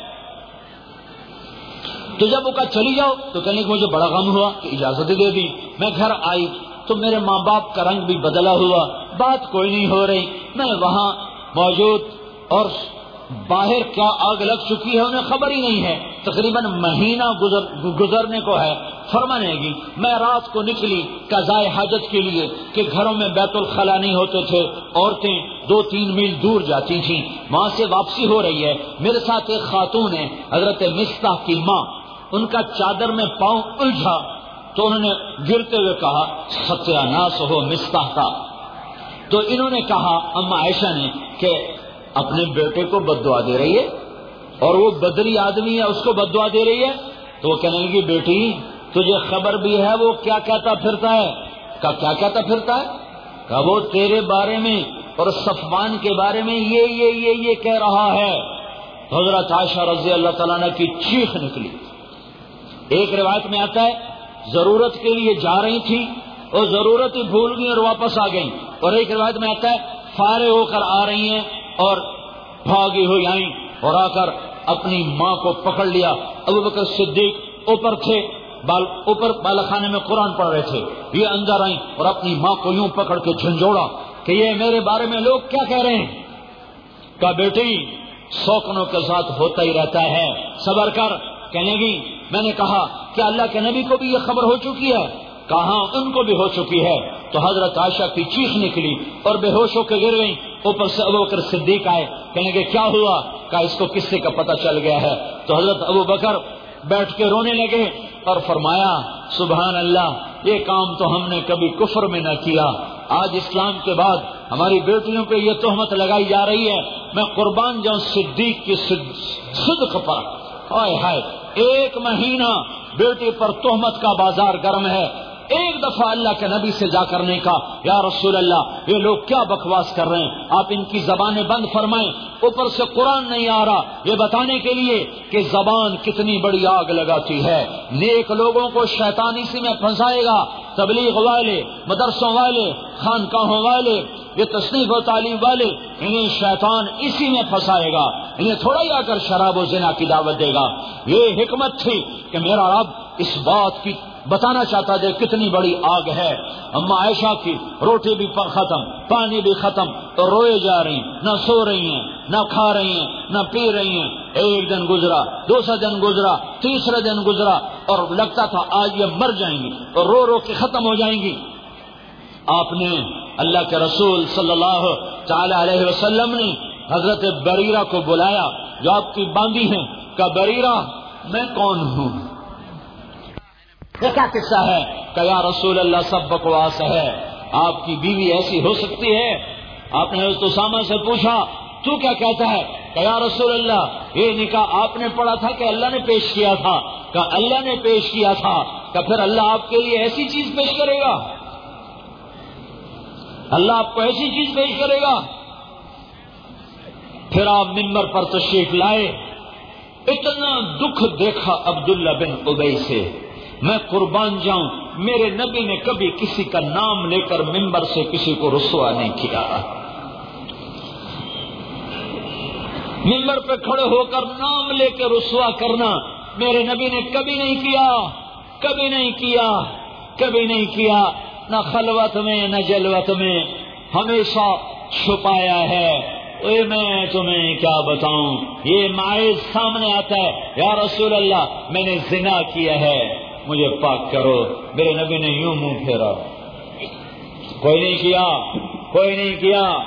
تو جب وہ کہا چلی جاؤ، تو کہنے کہ مجھے بڑا غم ہوا کہ اجازت دے دی۔ میں گھر آئی تو میرے ماں باپ کا رنگ بھی بدلا ہوا۔ بات کوئی نہیں ہو رہی۔ میں وہاں موجود اور باہر کیا آگ لگ چکی ہے انہیں خبر ہی نہیں ہے۔ تقریباً مہینہ گزر، گزرنے کو ہے۔ فرمانے گی میں رات کو نکلی قضائے حاجت کے لیے کہ گھروں میں بیت الخلا نہیں ہوتے تھے۔ عورتیں دو تین میل دور جاتی تھیں۔ وہاں سے واپسی ہو رہی ہے۔ میرے ساتھ ایک خاتون ہے، حضرت مستح کی ماں۔ ان کا چادر میں پاؤں الجھا تو انہوں نے گرتے ہوئے کہا ستیہ ناس ہو مستح کا۔ تو انہوں نے کہا، اما عائشہ نے کہ اپنے بیٹے کو بدوا دے رہی ہے اور وہ بدری آدمی ہے، اس کو بدوا دے رہی ہے۔ تو وہ کہنے لگی، بیٹی، تجھے خبر بھی ہے وہ کیا کہتا پھرتا ہے؟ کہا، کیا کہتا پھرتا ہے؟ کہا، وہ تیرے بارے میں اور صفوان کے بارے میں یہ یہ یہ یہ کہہ رہا ہے۔ حضرت عائشہ رضی اللہ تعالیٰ نے کی چیخ نکلی۔ ایک روایت میں آتا ہے، ضرورت کے لیے جا رہی تھی اور ضرورت ہی بھول گئی اور واپس آ گئی اور ایک روایت میں آتا ہے فارے ہو کر آ رہی ہیں اور بھاگی ہوئی آئیں اور آ کر اپنی ماں کو پکڑ لیا۔ ابو بکر صدیق اوپر تھے، بال اوپر بالا خانے میں قرآن پڑھ رہے تھے۔ یہ اندر آئیں اور اپنی ماں کو یوں پکڑ کے جھنجھوڑا کہ یہ میرے بارے میں لوگ کیا کہہ رہے ہیں؟ کہا، بیٹی سوکنوں کے ساتھ ہوتا ہی رہتا ہے، صبر کر۔ کہنے گی میں نے کہا کہ اللہ کے نبی کو بھی یہ خبر ہو چکی ہے۔ کہاں؟ ان کو بھی ہو چکی ہے۔ تو حضرت عائشہ کی چیخ نکلی اور بے ہوش ہو کے گر گئی اوپر سے ابو بکر صدیق آئے۔ کہنے کہ کیا ہوا؟ کہ اس کو کس سے کا پتہ چل گیا ہے۔ تو حضرت ابو بکر بیٹھ کے رونے لگے اور فرمایا، سبحان اللہ، یہ کام تو ہم نے کبھی کفر میں نہ کیا۔ آج اسلام کے بعد ہماری بیٹیوں پہ یہ تہمت لگائی جا رہی ہے۔ میں قربان جاؤں صدیق کی صدق پر۔ ہائے ہائے ایک مہینہ بیٹی پر تہمت کا بازار گرم ہے۔ ایک دفعہ اللہ کے نبی سے جا کرنے کا، یا رسول اللہ، یہ لوگ کیا بکواس کر رہے ہیں؟ آپ ان کی زبانیں بند فرمائیں، اوپر سے قرآن نہیں آ رہا۔ یہ بتانے کے لیے کہ زبان کتنی بڑی آگ لگاتی ہے۔ نیک لوگوں کو شیطان اسی میں پھنسائے گا۔ تبلیغ والے، مدرسوں والے، خانقاہوں والے، یہ تصنیف و تعلیم والے، انہیں شیطان اسی میں پھنسائے گا۔ انہیں تھوڑا ہی آ کر شراب و زنا کی دعوت دے گا۔ یہ حکمت تھی کہ میرا رب اس بات کی بتانا چاہتا تھا کتنی بڑی آگ ہے۔ اما عائشہ کی روٹی بھی ختم، پانی بھی ختم، تو روئے جا رہی نہ سو رہی ہیں، نہ کھا رہی ہیں، نہ پی رہی ہیں۔ ایک دن گزرا، دوسرا دن گزرا، تیسرا دن گزرا، اور لگتا تھا آج یہ مر جائیں گی، اور رو رو کے ختم ہو جائیں گی۔ آپ نے اللہ کے رسول صلی اللہ تعالی علیہ وسلم نے حضرت بریرہ کو بلایا، جو آپ کی باندھی ہیں۔ کہ بریرہ، میں کون ہوں؟ یہ کیا قصہ ہے؟ کہ یا رسول اللہ سب بکواس ہے۔ آپ کی بیوی ایسی ہو سکتی ہے؟ آپ نے اسامہ سے پوچھا، تو کیا کہتا ہے؟ کہ یا رسول اللہ، یہ نکاح آپ نے پڑھا تھا کہ اللہ نے پیش کیا تھا؟ کہ اللہ نے پیش کیا تھا، کہ پھر اللہ آپ کے لیے ایسی چیز پیش کرے گا؟ اللہ آپ کو ایسی چیز پیش کرے گا؟ پھر آپ ممبر پر تشریف لائے۔ اتنا دکھ دیکھا عبداللہ بن ابئی سے۔ میں قربان جاؤں۔ میرے نبی نے کبھی کسی کا نام لے کر ممبر سے کسی کو رسوا نہیں کیا۔ ممبر پہ کھڑے ہو کر نام لے کے رسوا کرنا میرے نبی نے کبھی نہیں کیا۔ کبھی نہیں کیا۔ کبھی نہیں کیا۔ نہ خلوت میں، نہ جلوت میں۔ ہمیشہ چھپایا ہے۔ اے میں تمہیں کیا بتاؤں؟ یہ مائز سامنے آتا ہے۔ یا رسول اللہ، میں نے زنا کیا ہے۔ مجھے پاک کرو۔ میرے نبی نے یوں منہ پھیرا۔ کوئی نہیں کیا، کوئی نہیں کیا۔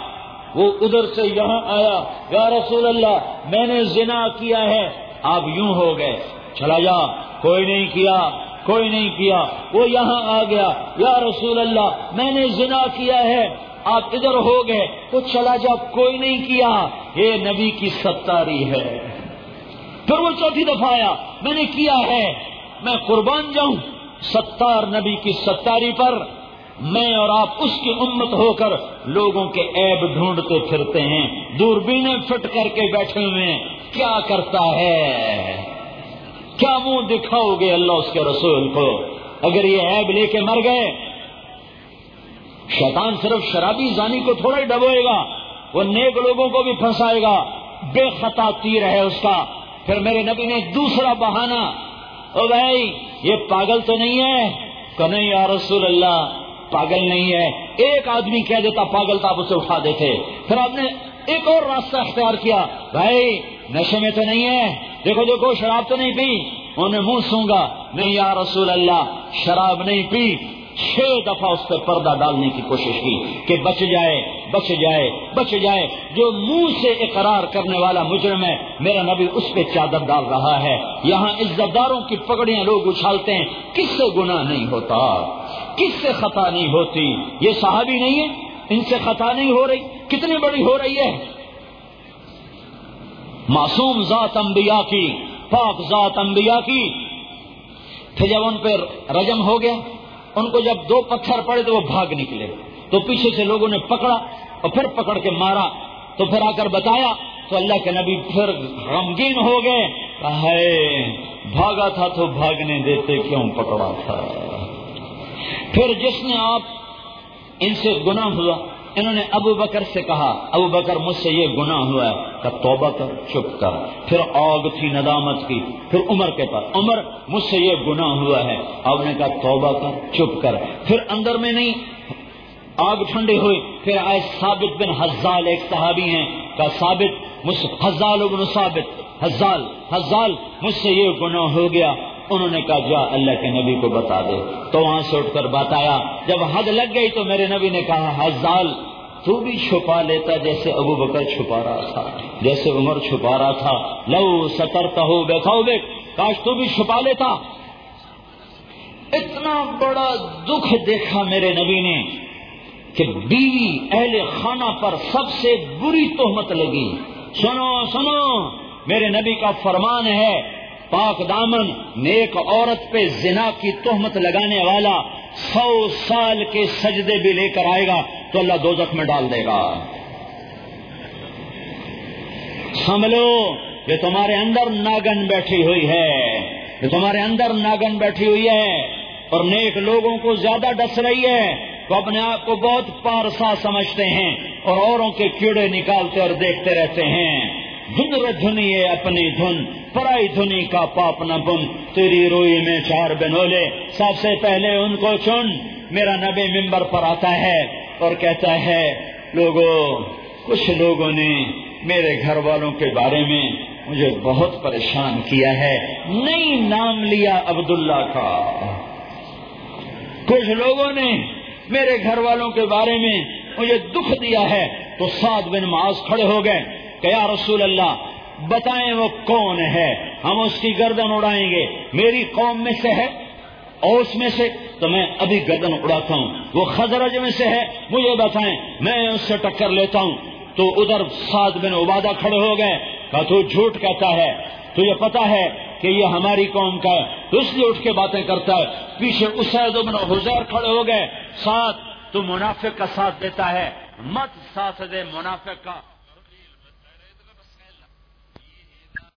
وہ ادھر سے یہاں آیا۔ یا رسول اللہ، میں نے زنا کیا ہے۔ آپ یوں ہو گئے۔ چلا جا۔ کوئی نہیں کیا، کوئی نہیں کیا۔ وہ یہاں آ گیا۔ یا رسول اللہ، میں نے زنا کیا ہے۔ آپ ادھر ہو گئے۔ تو چلا جا۔ کوئی نہیں کیا۔ یہ نبی کی ستاری ہے۔ پھر وہ چوتھی دفعہ آیا۔ میں نے کیا ہے۔ میں قربان جاؤں ستار نبی کی ستاری پر میں اور آپ اس کی امت ہو کر لوگوں کے عیب ڈھونڈتے پھرتے ہیں دوربینیں فٹ کر کے بیٹھے ہوئے ہیں۔ کیا کرتا ہے؟ کیا منہ دکھاؤ گے اللہ اس کے رسول کو؟ اگر یہ عیب لے کے مر گئے، شیطان صرف شرابی زانی کو تھوڑا ہی ڈبوئے گا، وہ نیک لوگوں کو بھی پھنسائے گا۔ بے خطا تیر ہے اس کا۔ پھر میرے نبی نے دوسرا بہانا او بھائی، یہ پاگل تو نہیں ہے؟ کہ نہیں یا رسول اللہ، پاگل نہیں ہے۔ ایک آدمی کہہ دیتا، پاگل تو آپ اسے اٹھا دیتے۔ پھر آپ نے ایک اور راستہ اختیار کیا۔ بھائی، نشے میں تو نہیں ہے؟ دیکھو دیکھو، شراب تو نہیں پی۔ انہیں منہ سونگا، نہیں، یا رسول اللہ، شراب نہیں پی۔ چھ دفعہ اس پہ پردہ ڈالنے کی کوشش کی کہ بچ جائے بچ جائے بچ جائے، جو منہ سے اقرار کرنے والا مجرم ہے، میرا نبی اس پہ چادر ڈال رہا ہے۔ یہاں عزت داروں کی پگڑیاں لوگ اچھالتے ہیں۔ کس سے گناہ نہیں ہوتا؟ کس سے خطا نہیں ہوتی؟ یہ صحابی نہیں ہے؟ ان سے خطا نہیں ہو رہی؟ کتنی بڑی ہو رہی ہے؟ معصوم ذات انبیاء کی، پاک ذات انبیاء کی۔ پھر جب ان پہ رجم ہو گیا ان کو جب دو پتھر پڑے تو وہ بھاگ نکلے۔ تو پیچھے سے لوگوں نے پکڑا اور پھر پکڑ کے مارا۔ تو پھر آ کر بتایا، تو اللہ کے نبی پھر غمگین ہو گئے۔ بھاگا تھا تو بھاگنے دیتے کیوں؟ پکڑا تھا۔ پھر جس نے آپ ان سے گناہ ہوا انہوں نے ابو بکر سے کہا، ابو بکر مجھ سے یہ گناہ ہوا ہے کہ توبہ کر، چپ کر۔ پھر آگ تھی ندامت کی۔ پھر عمر کے پاس، عمر مجھ سے یہ گناہ ہوا ہے۔ اب نے کہا، توبہ کر، چپ کر۔ پھر اندر میں نہیں، آگ ٹھنڈی ہوئی۔ پھر آئے ثابت بن حزال، ایک صحابی ہیں۔ کا ثابت حزال ابن ثابت، حزال حزال مجھ سے یہ گناہ ہو گیا۔ انہوں نے کہا، جا اللہ کے نبی کو بتا دے۔ تو وہاں سے اٹھ کر بتایا، جب حد لگ گئی تو میرے نبی نے کہا، حزال، تو بھی چھپا لیتا جیسے ابو بکر چھپا رہا تھا، جیسے عمر چھپا رہا تھا۔ لو سترتا ہو بیٹھا ہو کاش تو بھی چھپا لیتا۔ اتنا بڑا دکھ دیکھا میرے نبی نے کہ بیوی اہل خانہ پر سب سے بری تہمت لگی۔ سنو سنو، میرے نبی کا فرمان ہے پاک دامن، نیک عورت پہ زنا کی تہمت لگانے والا سو سال کے سجدے بھی لے کر آئے گا تو اللہ دو میں ڈال دے گا۔ سمجھو یہ تمہارے اندر ناگن بیٹھی ہوئی ہے۔ یہ تمہارے اندر ناگن بیٹھی ہوئی ہے۔ اور نیک لوگوں کو زیادہ ڈس رہی ہے۔ تو اپنے آپ کو بہت پارسا سمجھتے ہیں اور اوروں کے کیڑے نکالتے اور دیکھتے رہتے ہیں۔ دھن دھنی اپنی دھن، پرائی دھنی کا پاپ نہ بن تیری روئی میں چار بنولے، سب سے پہلے ان کو چن۔ میرا نبی ممبر پر آتا ہے اور کہتا ہے لوگوں کچھ لوگوں نے میرے گھر والوں کے بارے میں مجھے بہت پریشان کیا ہے۔ نہیں نام لیا عبداللہ کا۔ کچھ لوگوں نے میرے گھر والوں کے بارے میں مجھے دکھ دیا ہے۔ تو سات بن معاذ کھڑے ہو گئے۔ کہ یا رسول اللہ، بتائیں وہ کون ہے؟ ہم اس کی گردن اڑائیں گے۔ میری قوم میں سے ہے اوس میں سے، تو میں ابھی گردن اڑاتا ہوں۔ وہ خزرج میں سے ہے، مجھے بتائیں۔ میں اس سے ٹکر لیتا ہوں۔ تو ادھر سات بن عبادہ کھڑے ہو گئے۔ کہ تو جھوٹ کہتا ہے۔ تجھے پتا ہے کہ یہ ہماری قوم کا ہے۔ تو اس لیے اٹھ کے باتیں کرتا ہے۔ پیچھے اسید بن حزیر کھڑے ہو گئے۔ ساتھ تو منافق کا ساتھ دیتا ہے۔ مت ساتھ دے منافق کا۔